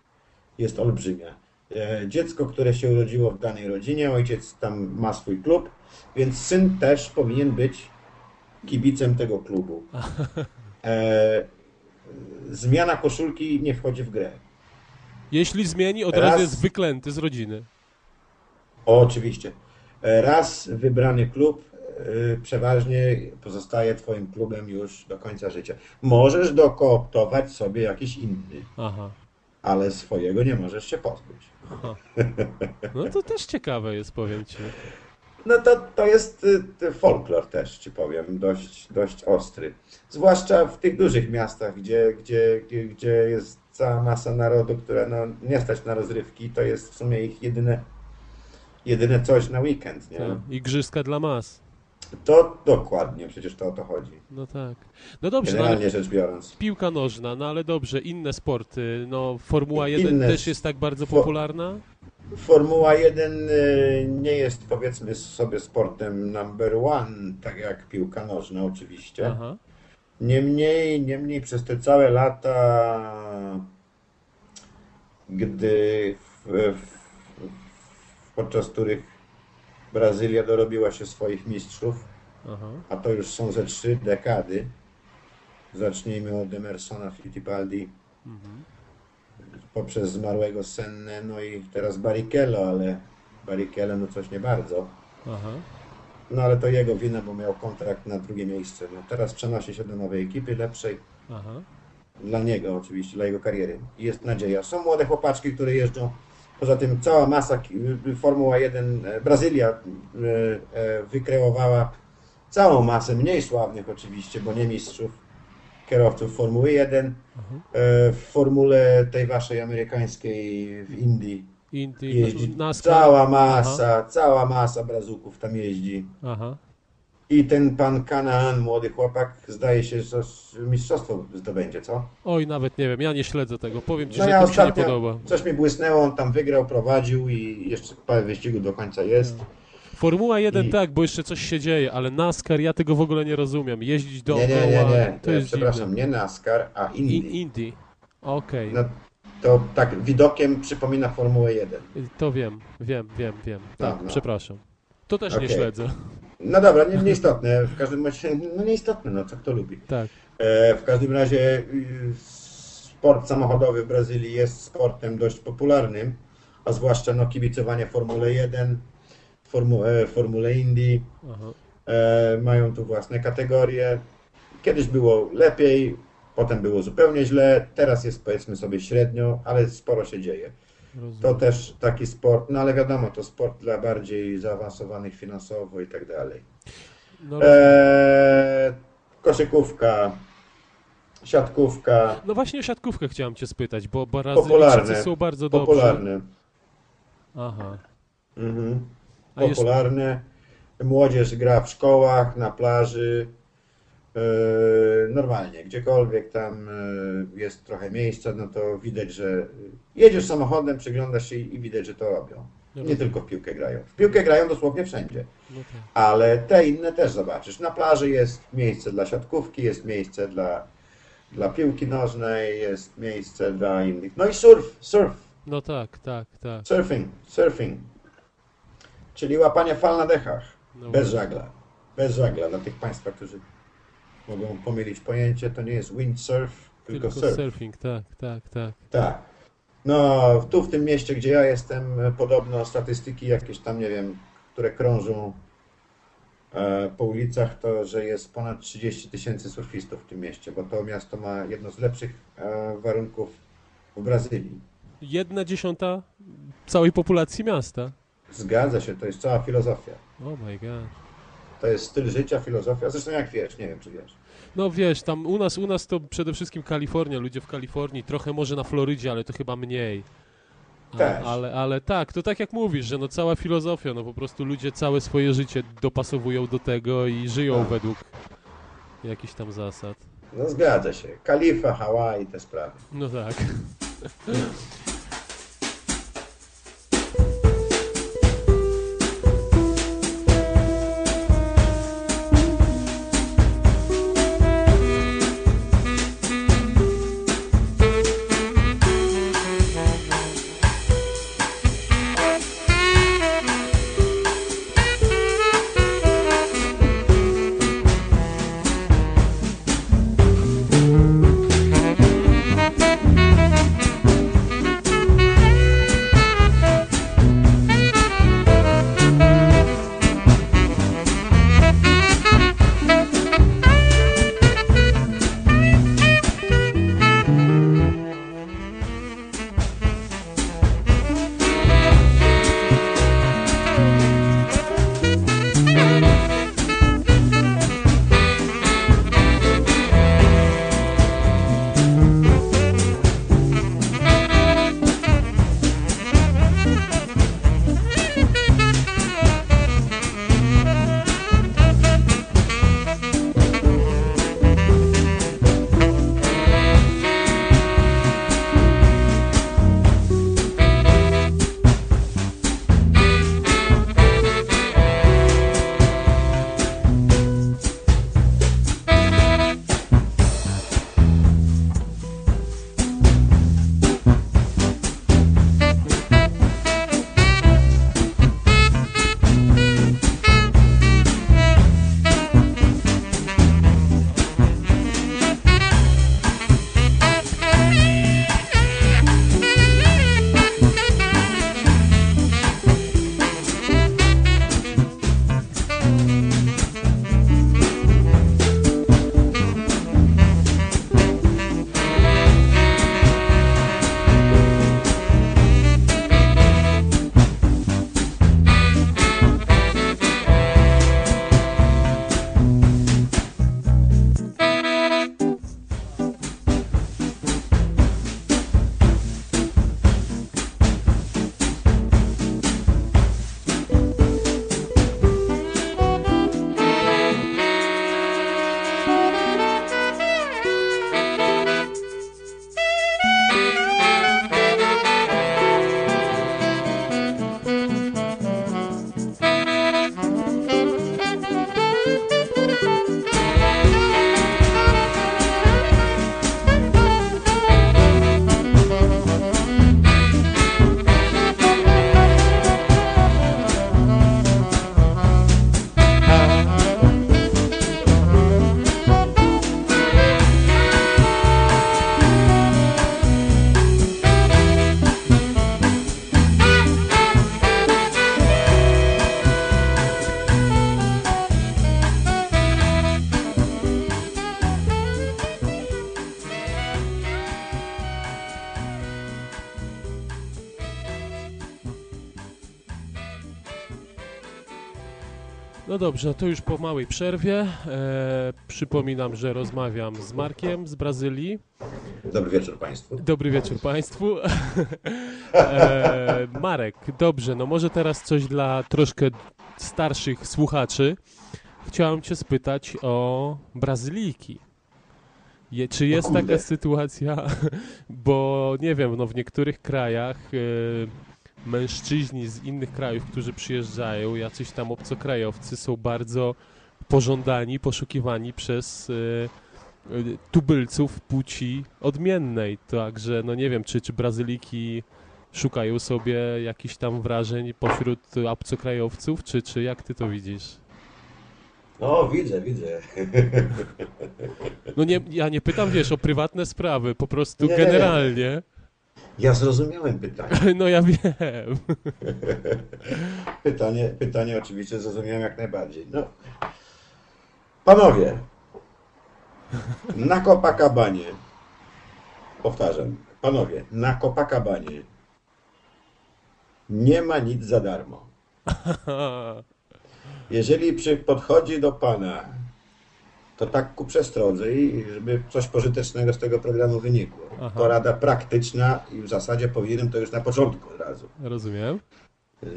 jest olbrzymia. E, Dziecko, które się urodziło w danej rodzinie, ojciec tam ma swój klub, więc syn też powinien być kibicem tego klubu. E, zmiana koszulki nie wchodzi w grę. Jeśli zmieni, od Raz- razu jest wyklęty z rodziny. O, oczywiście. E, Raz wybrany klub przeważnie pozostaje twoim klubem już do końca życia. Możesz dokooptować sobie jakiś inny, Aha. ale swojego nie możesz się pozbyć. No to też ciekawe jest, powiem ci. No to, to jest y, y, folklor też, ci powiem, dość, dość ostry. Zwłaszcza w tych dużych miastach, gdzie, gdzie, gdzie, jest cała masa narodu, która no, nie stać na rozrywki, to jest w sumie ich jedyne, jedyne coś na weekend, nie? Tak. Igrzyska dla mas. To dokładnie, przecież to o to chodzi. No tak. No dobrze, no Generalnie rzecz biorąc. piłka nożna, no ale dobrze, inne sporty. No Formuła 1 Inne. też jest tak bardzo Fo- popularna? Formuła 1 y, nie jest powiedzmy sobie sportem number one, tak jak piłka nożna oczywiście. Aha. Niemniej, niemniej przez te całe lata, gdy w, w, podczas których Brazylia dorobiła się swoich mistrzów, Aha. a to już są ze trzy dekady, zacznijmy od Emersona Fittipaldi, Mhm. poprzez zmarłego Sennę, no i teraz Barrichello, ale Barrichello no coś nie bardzo. Aha. No ale to jego wina, bo miał kontrakt na drugie miejsce. No teraz przenosi się do nowej ekipy, lepszej, Aha. Dla niego oczywiście, dla jego kariery. Jest nadzieja. Są młode chłopaczki, które jeżdżą. Poza tym cała masa Formuła 1, e, Brazylia e, e, wykreowała całą masę mniej sławnych oczywiście, bo nie mistrzów, kierowców Formuły 1. E, W formule tej waszej amerykańskiej w Indii Indy, jeździ cała masa, cała masa brazuków tam jeździ. Aha. I ten pan Kanaan, młody chłopak, zdaje się, że mistrzostwo zdobędzie, co? Oj, nawet nie wiem, ja nie śledzę tego. Powiem ci, No że ja to mi się nie podoba. coś mi błysnęło, on tam wygrał, prowadził i jeszcze parę wyścigów do końca jest. Formuła 1 I- tak, bo jeszcze coś się dzieje, ale NASCAR ja tego w ogóle nie rozumiem. Jeździć Nie, dookoła, nie, nie, nie, to nie jest przepraszam, dziwne. nie NASCAR, a Indy. In, Indy. Okej, No, to tak widokiem przypomina Formułę 1. to wiem, wiem, wiem, wiem. Tak, No, no. przepraszam. To też nie Okej. śledzę. No dobra, nie, nieistotne, w każdym razie, no nieistotne, no co kto lubi. Tak. E, w każdym razie y, sport samochodowy w Brazylii jest sportem dość popularnym, a zwłaszcza no, kibicowanie Formuły 1, Formu, e, Formule Indy. E, mają tu własne kategorie. Kiedyś było lepiej, potem było zupełnie źle, teraz jest powiedzmy sobie średnio, ale sporo się dzieje. Rozumiem. To też taki sport, no ale wiadomo, to sport dla bardziej zaawansowanych finansowo i tak dalej. No, E, koszykówka, siatkówka, no właśnie o siatkówkę chciałem cię spytać, bo. Brazylijczycy są bardzo dobrzy. popularne. Aha. Mhm. Jeszcze- Popularne. Młodzież gra w szkołach, na plaży. E, Normalnie, gdziekolwiek tam e, jest trochę miejsca, no to widać, że jedziesz samochodem, przyglądasz się i widać, że to robią. Nie tylko w piłkę grają. W piłkę grają dosłownie wszędzie. No tak. Ale te inne też zobaczysz. Na plaży jest miejsce dla siatkówki, jest miejsce dla, dla piłki nożnej, jest miejsce dla innych. No i surf, surf, No tak, tak, tak. surfing, surfing. Czyli łapanie fal na dechach. No Bez żagla. Bez żagla. Dla tych Państwa, którzy mogą pomylić pojęcie, to nie jest windsurf, tylko, Tylko surf. surfing, tak, tak, tak. Tak. No, tu w tym mieście, gdzie ja jestem, podobno statystyki jakieś tam, nie wiem, które krążą, e, po ulicach, to że jest ponad 30 tysięcy surfistów w tym mieście, bo to miasto ma jedno z lepszych e, warunków w Brazylii. Jedna dziesiąta całej populacji miasta. Zgadza się, to jest cała filozofia. Oh my god. To jest styl życia, filozofia. Zresztą jak wiesz, nie wiem czy wiesz. No wiesz, tam u nas, u nas to przede wszystkim Kalifornia, ludzie w Kalifornii, trochę może na Florydzie, ale to chyba mniej. A, ale, ale tak, to tak jak mówisz, że no cała filozofia, no po prostu ludzie całe swoje życie dopasowują do tego i żyją Tak. według jakichś tam zasad. No zgadza się. Kalifa, Hawaii, te sprawy. No tak. No dobrze, to już po małej przerwie. E, przypominam, że rozmawiam z Markiem z Brazylii. Dobry wieczór Państwu. Dobry wieczór Państwu. e, Marek, dobrze, no może teraz coś dla troszkę starszych słuchaczy. Chciałem Cię spytać o Brazylijki. Je, czy jest taka sytuacja, bo nie wiem, no w niektórych krajach e, mężczyźni z innych krajów, którzy przyjeżdżają, jacyś tam obcokrajowcy są bardzo pożądani, poszukiwani przez e, e, tubylców płci odmiennej. Także, no nie wiem, czy, czy Brazyliki szukają sobie jakichś tam wrażeń pośród obcokrajowców, czy, czy jak ty to widzisz? No, widzę, widzę. No nie, ja nie pytam, wiesz, o prywatne sprawy, po prostu Nie, nie, nie. Ja zrozumiałem pytanie. No ja wiem. Pytanie, pytanie oczywiście zrozumiałem jak najbardziej. No. Panowie, na Copacabanie, powtarzam, panowie, na Copacabanie nie ma nic za darmo. Jeżeli przy, podchodzi do pana, to tak ku przestrodze i żeby coś pożytecznego z tego programu wynikło. Aha. To rada praktyczna i w zasadzie powinienem to już na początku od razu. Rozumiem.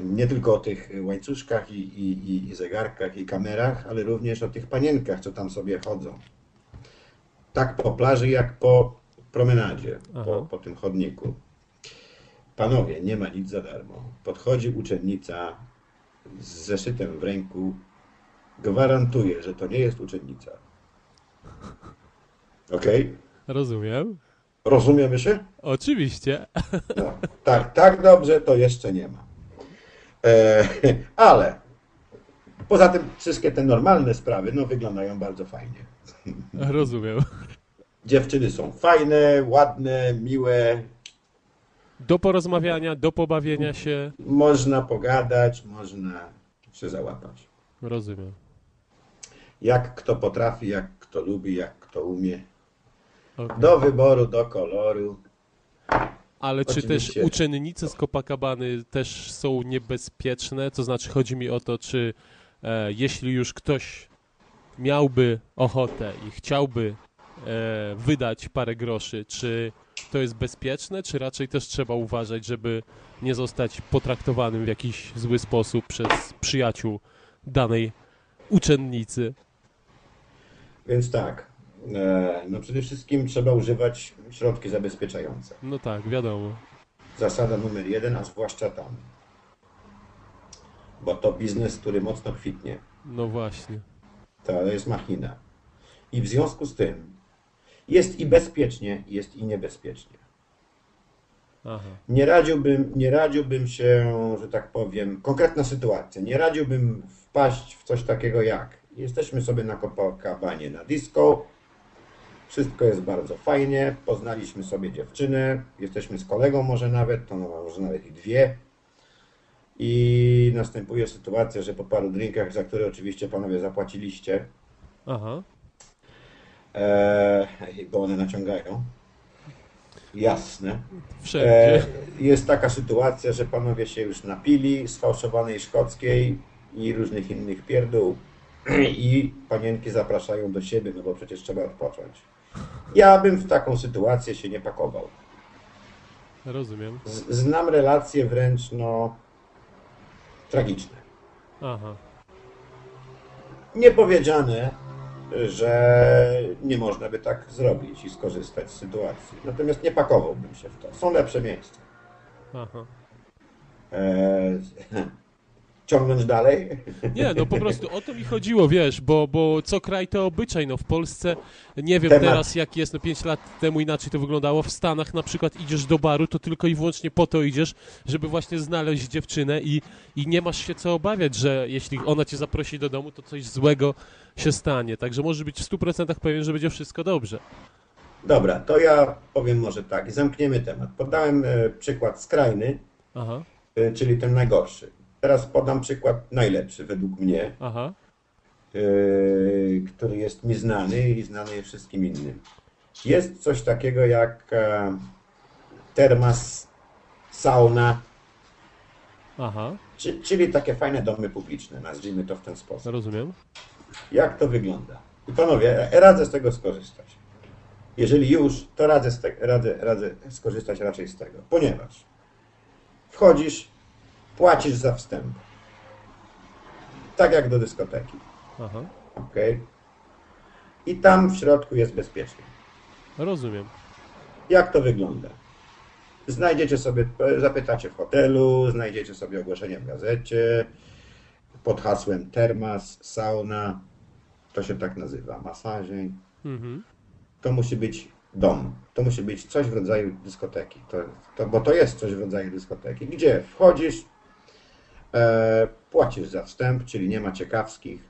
Nie tylko o tych łańcuszkach i, i, i- zegarkach i kamerach, ale również o tych panienkach, co tam sobie chodzą. Tak po plaży, jak po promenadzie, po, po tym chodniku. Panowie, nie ma nic za darmo. Podchodzi uczennica z zeszytem w ręku. Gwarantuję, że to nie jest uczennica. Okej? Rozumiem. Rozumiemy się? Oczywiście. No, tak, tak dobrze to jeszcze nie ma. E, ale poza tym wszystkie te normalne sprawy no, wyglądają bardzo fajnie. Rozumiem. Dziewczyny są fajne, ładne, miłe, Do porozmawiania, do pobawienia się. można pogadać, można się załapać. Rozumiem. Jak kto potrafi, jak kto lubi, jak kto umie. Okej. Do wyboru, do koloru. Ale czy też Oczywiście. uczennice z Copacabany też są niebezpieczne? To znaczy, chodzi mi o to, czy e, jeśli już ktoś miałby ochotę i chciałby e, wydać parę groszy, czy to jest bezpieczne, czy raczej też trzeba uważać, żeby nie zostać potraktowanym w jakiś zły sposób przez przyjaciół danej uczennicy? Więc tak, no przede wszystkim trzeba używać środki zabezpieczające. No tak, wiadomo. Zasada numer jeden, a zwłaszcza tam. Bo to biznes, który mocno kwitnie. No właśnie. To jest machina. I w związku z tym jest i bezpiecznie, jest i niebezpiecznie. Aha. Nie radziłbym, nie radziłbym się, że tak powiem, konkretna sytuacja, nie radziłbym wpaść w coś takiego jak jesteśmy sobie na Copacabanie na disco, wszystko jest bardzo fajnie, poznaliśmy sobie dziewczynę, jesteśmy z kolegą może nawet, to może nawet i dwie i następuje sytuacja, że po paru drinkach, za które oczywiście panowie zapłaciliście, Aha. e, bo one naciągają, jasne, Wszędzie. E, jest taka sytuacja, że panowie się już napili sfałszowanej szkockiej i różnych innych pierdół i panienki zapraszają do siebie, no bo przecież trzeba odpocząć. Ja bym w taką sytuację się nie pakował. Rozumiem. Z- Znam relacje wręcz, no, tragiczne. Aha. Nie powiedziane, że nie można by tak zrobić i skorzystać z sytuacji. Natomiast nie pakowałbym się w to. Są lepsze miejsca. Aha. Eee, ciągnąć dalej? Nie, no po prostu o to mi chodziło, wiesz, bo, bo co kraj to obyczaj, no w Polsce, nie wiem Temat. teraz jak jest, no 5 lat temu inaczej to wyglądało, w Stanach na przykład idziesz do baru, to tylko i wyłącznie po to idziesz, żeby właśnie znaleźć dziewczynę i, i nie masz się co obawiać, że jeśli ona cię zaprosi do domu, to coś złego się stanie, także możesz być w 100% pewien, że będzie wszystko dobrze. Dobra, to ja powiem może tak i zamkniemy temat. Podałem e, przykład skrajny, Aha, e, czyli ten najgorszy. Teraz podam przykład najlepszy według mnie, aha, e, który jest mi znany i znany jest wszystkim innym. Jest coś takiego jak e, termas, sauna, aha, czy, czyli takie fajne domy publiczne, nazwijmy to w ten sposób. rozumiem. Jak to wygląda? I panowie, radzę z tego skorzystać. Jeżeli już, to radzę, z te, radzę, radzę skorzystać raczej z tego, ponieważ wchodzisz, płacisz za wstęp. Tak jak do dyskoteki. Aha, ok? I tam w środku jest bezpiecznie. rozumiem. Jak to wygląda? Znajdziecie sobie, zapytacie w hotelu, znajdziecie sobie ogłoszenie w gazecie pod hasłem termas, sauna, to się tak nazywa, masaże. Mhm. To musi być dom, to musi być coś w rodzaju dyskoteki, to, to, bo to jest coś w rodzaju dyskoteki, gdzie wchodzisz, e, płacisz za wstęp, czyli nie ma ciekawskich,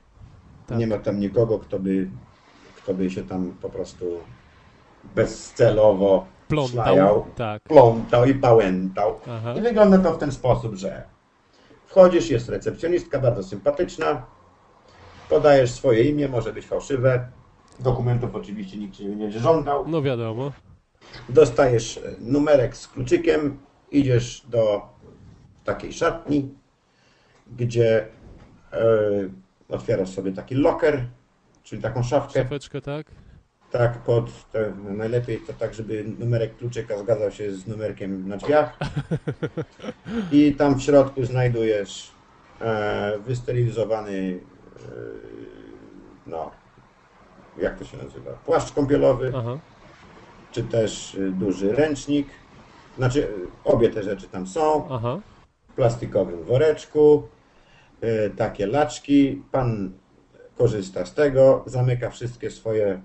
Tak. nie ma tam nikogo, kto by, kto by się tam po prostu bezcelowo Plątał. szlajał, Tak. plątał i pałętał. Aha. I wygląda to w ten sposób, że wchodzisz, jest recepcjonistka, bardzo sympatyczna, podajesz swoje imię, może być fałszywe, dokumentów oczywiście nikt ci nie będzie żądał, No wiadomo. dostajesz numerek z kluczykiem, idziesz do takiej szatni, gdzie e, otwierasz sobie taki loker, czyli taką szafkę, Szafeczkę, tak? tak pod, te, najlepiej to tak, żeby numerek kluczyka zgadzał się z numerkiem na drzwiach. I tam w środku znajdujesz e, wystylizowany, e, no, jak to się nazywa, płaszcz kąpielowy, Aha. czy też e, duży ręcznik. Znaczy, obie te rzeczy tam są Aha. w plastikowym woreczku, takie laczki. Pan korzysta z tego, zamyka wszystkie swoje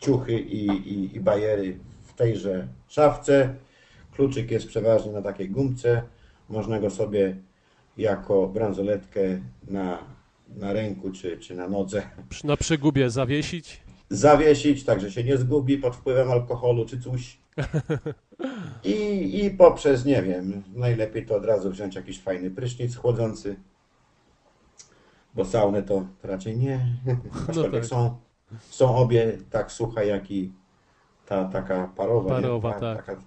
ciuchy i, i, i bajery w tejże szafce. Kluczyk jest przeważnie na takiej gumce. Można go sobie jako bransoletkę na, na ręku czy, czy na nodze Na przegubie zawiesić. zawiesić, tak że się nie zgubi pod wpływem alkoholu czy coś. I, I poprzez, nie wiem, najlepiej to od razu wziąć jakiś fajny prysznic chłodzący, bo sauny to, to raczej nie. Aczkolwiek tak. są, są obie tak sucha, jak i ta taka parowa. Parowa, Ta- tak. Taka,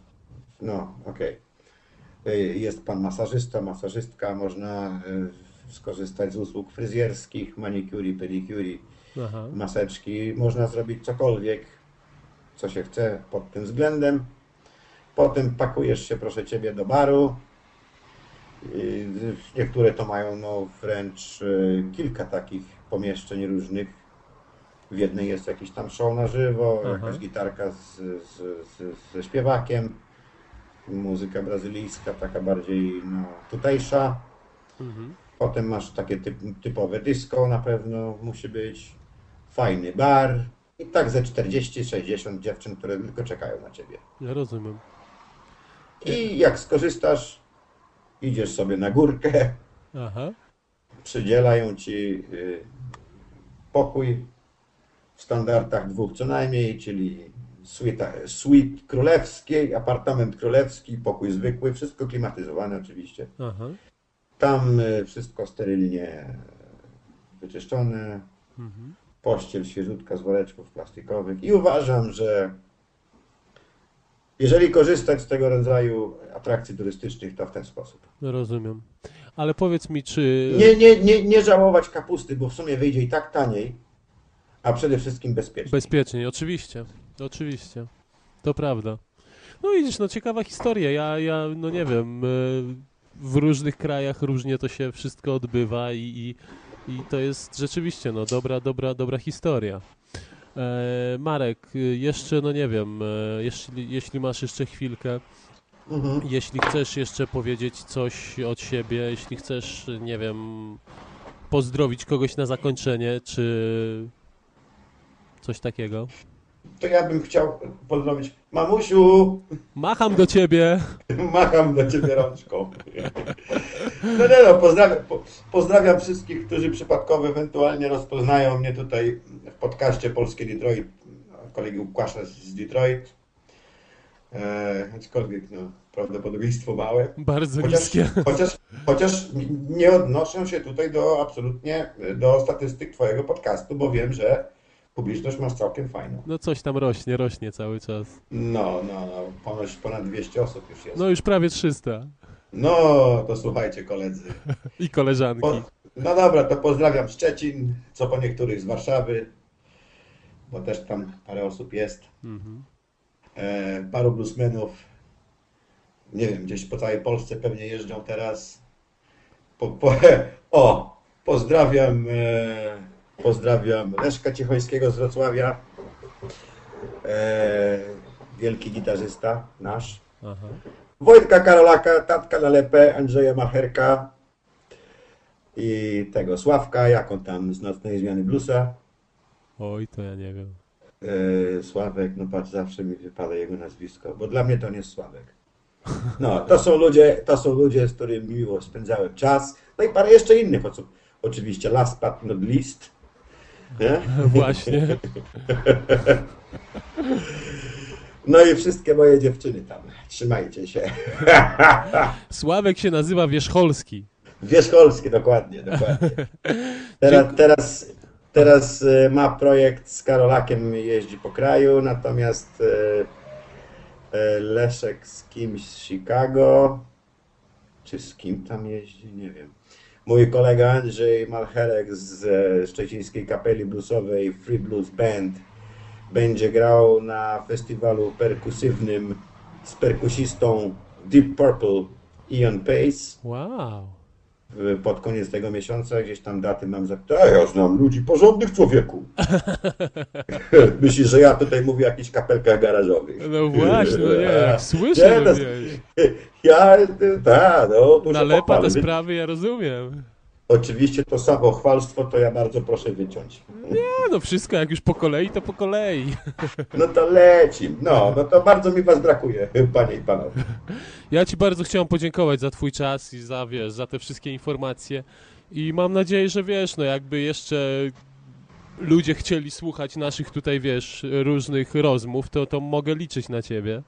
no, okej. Y, Jest pan masażysta, masażystka, można y, skorzystać z usług fryzjerskich, manikuri, pedikuri Aha. maseczki, można zrobić cokolwiek, co się chce pod tym względem. Potem pakujesz się, proszę Ciebie, do baru. Yy, Niektóre to mają no, wręcz yy, kilka takich pomieszczeń różnych. W jednej jest jakiś tam show na żywo, Aha. jakaś gitarka z, z, z, ze śpiewakiem, muzyka brazylijska, taka bardziej no, tutejsza. Mhm. Potem masz takie typ, typowe disco na pewno musi być, fajny bar i tak ze 40-60 dziewczyn, które tylko czekają na ciebie. Ja rozumiem. I jak skorzystasz, idziesz sobie na górkę, Aha. przydzielają ci y, pokój w standardach dwóch co najmniej, czyli suite, suite królewskiej, apartament królewski, pokój zwykły, wszystko klimatyzowane oczywiście. Aha. Tam y, wszystko sterylnie wyczyszczone, Mhm. pościel świeżutka z woreczków plastikowych i uważam, że jeżeli korzystać z tego rodzaju atrakcji turystycznych, to w ten sposób. Rozumiem. Ale powiedz mi, czy. Nie, nie, nie, nie żałować kapusty, bo w sumie wyjdzie i tak taniej, a przede wszystkim bezpiecznie. Bezpiecznie, oczywiście. Oczywiście. To prawda. No widzisz, no ciekawa historia. Ja, ja no nie wiem, y, w różnych krajach różnie to się wszystko odbywa i, i, i to jest rzeczywiście, no dobra, dobra, dobra historia. E, Marek, y, jeszcze, no nie wiem, e, jeśli, jeśli masz jeszcze chwilkę, Mhm. jeśli chcesz jeszcze powiedzieć coś od siebie, jeśli chcesz, nie wiem, pozdrowić kogoś na zakończenie, czy coś takiego. To ja bym chciał pozdrowić mamusiu, Macham do ciebie. macham do ciebie rączką. No nie no, pozdrawiam, po, pozdrawiam wszystkich, którzy przypadkowo ewentualnie rozpoznają mnie tutaj w podcaście Polskie Detroit, kolegi Łukasza z Detroit. E, aczkolwiek no, prawdopodobieństwo małe. Bardzo Chociaż, niskie. chociaż, chociaż nie odnoszę się tutaj do absolutnie do statystyk Twojego podcastu, bo wiem, że publiczność masz całkiem fajną. No coś tam rośnie, rośnie cały czas. No, no, no, ponoć ponad 200 osób już jest. No już prawie 300. No, to słuchajcie koledzy. I koleżanki. Po, no dobra, to pozdrawiam Szczecin, co po niektórych z Warszawy, bo też tam parę osób jest. Mhm. E, paru bluesmenów, nie wiem, gdzieś po całej Polsce pewnie jeżdżą teraz. Po, po, o, pozdrawiam, e, pozdrawiam Leszka Cichońskiego z Wrocławia, e, wielki gitarzysta nasz. Aha. Wojtka Karolaka, Tatka Nalepę, Andrzeja Macherka i tego Sławka, jak on tam z Nocnej Zmiany Bluesa. Oj, to ja nie wiem. E, Sławek, no patrz, zawsze mi wypada jego nazwisko, bo dla mnie to nie jest Sławek. No, to są ludzie, to są ludzie, z którymi miło spędzałem czas. No i parę jeszcze innych osób. Oczywiście last but not least. Nie? Właśnie. No i wszystkie moje dziewczyny tam. Trzymajcie się. Sławek się nazywa Wierzcholski. Wierzcholskie, dokładnie, dokładnie. Teraz, teraz, teraz e, ma projekt z Karolakiem, jeździ po kraju, natomiast e, e, Leszek z kimś z Chicago, czy z kim tam jeździ, nie wiem. Mój kolega Andrzej Malcherek z e, Szczecińskiej Kapeli Bluesowej Free Blues Band będzie grał na festiwalu perkusywnym z perkusistą Deep Purple Ian Pace Wow. W- pod koniec tego miesiąca, gdzieś tam daty mam zapytać. Ja znam ludzi porządnych człowieku. Myślisz, że ja tutaj mówię o jakichś kapelkach garażowych. No właśnie, no nie, jak słyszę, Nie, no. Ja, tak, no, dużo Nalepa te sprawy, ja rozumiem. Oczywiście to samochwalstwo to ja bardzo proszę wyciąć. Nie, no wszystko jak już po kolei, to po kolei. No to lecim. No, no to bardzo mi was brakuje, panie i panowie. Ja ci bardzo chciałem podziękować za twój czas i za, wiesz, za te wszystkie informacje i mam nadzieję, że wiesz, no jakby jeszcze ludzie chcieli słuchać naszych tutaj, wiesz, różnych rozmów, to, to mogę liczyć na ciebie.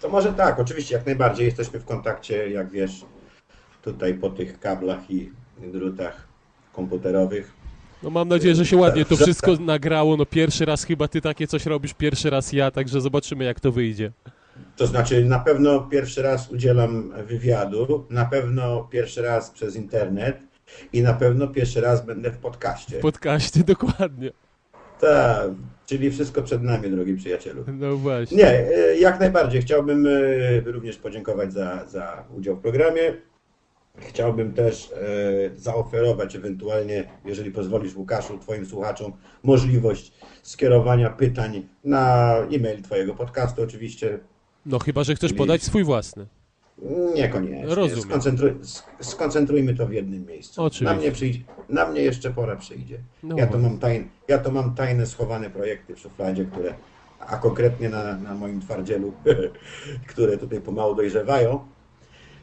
To może tak, oczywiście, jak najbardziej jesteśmy w kontakcie, jak wiesz, tutaj po tych kablach i drutach komputerowych. No mam nadzieję, że się ładnie to wszystko nagrało, no pierwszy raz chyba ty takie coś robisz, pierwszy raz ja, także zobaczymy jak to wyjdzie. To znaczy, na pewno pierwszy raz udzielam wywiadu, na pewno pierwszy raz przez internet i na pewno pierwszy raz będę w podcaście. W podcaście, dokładnie. Tak, czyli wszystko przed nami, drogi przyjacielu. No właśnie. Nie, e, jak najbardziej. Chciałbym e, również podziękować za, za udział w programie. Chciałbym też e, zaoferować ewentualnie, jeżeli pozwolisz Łukaszu, Twoim słuchaczom, możliwość skierowania pytań na e-mail Twojego podcastu oczywiście. No chyba, że chcesz podać swój własny. Niekoniecznie. Rozumiem. Skoncentruj, sk- skoncentrujmy to w jednym miejscu. Oczywiście. Na mnie, przyjdzie, na mnie jeszcze pora przyjdzie. No ja, to mam tajne, ja to mam tajne, schowane projekty w szufladzie, które, a konkretnie na, na moim twardzielu, które tutaj pomału dojrzewają.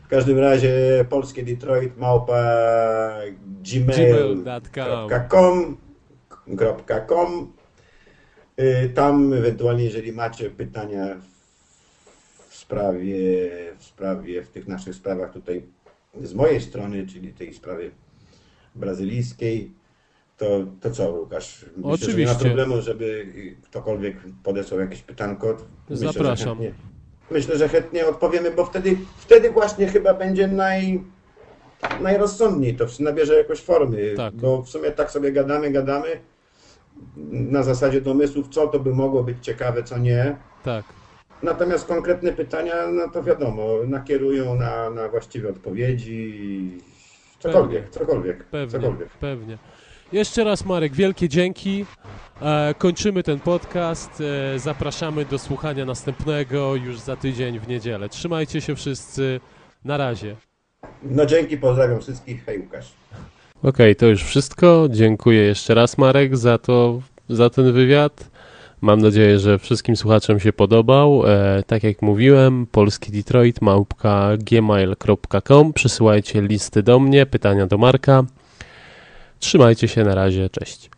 W każdym razie polskie Detroit małpa gmail.com .com Y, Tam ewentualnie, jeżeli macie pytania w sprawie, w sprawie, w tych naszych sprawach tutaj z mojej strony, czyli tej sprawy brazylijskiej, to, to co, Łukasz? Myślę, że nie ma Oczywiście. problemu, żeby ktokolwiek podesłał jakieś pytanko. Myślę, że Zapraszam. Myślę, że chętnie odpowiemy, bo wtedy, wtedy właśnie chyba będzie naj, najrozsądniej. To nabierze jakoś formy, Tak. bo w sumie tak sobie gadamy, gadamy na zasadzie domysłów, co to by mogło być ciekawe, co nie. Tak. Natomiast konkretne pytania, no to wiadomo, nakierują na, na właściwe odpowiedzi. Cokolwiek, cokolwiek, Pewnie, cokolwiek. pewnie. Jeszcze raz Marek, wielkie dzięki. E, kończymy ten podcast. E, zapraszamy do słuchania następnego już za tydzień w niedzielę. Trzymajcie się wszyscy. Na razie. No dzięki, pozdrawiam wszystkich. Hej Łukasz. Okej, to już wszystko. Dziękuję jeszcze raz Marek za to, za ten wywiad. Mam nadzieję, że wszystkim słuchaczom się podobał. E, tak jak mówiłem, polski Detroit małpka gmail.com. Przysyłajcie listy do mnie, pytania do Marka. Trzymajcie się na razie, cześć.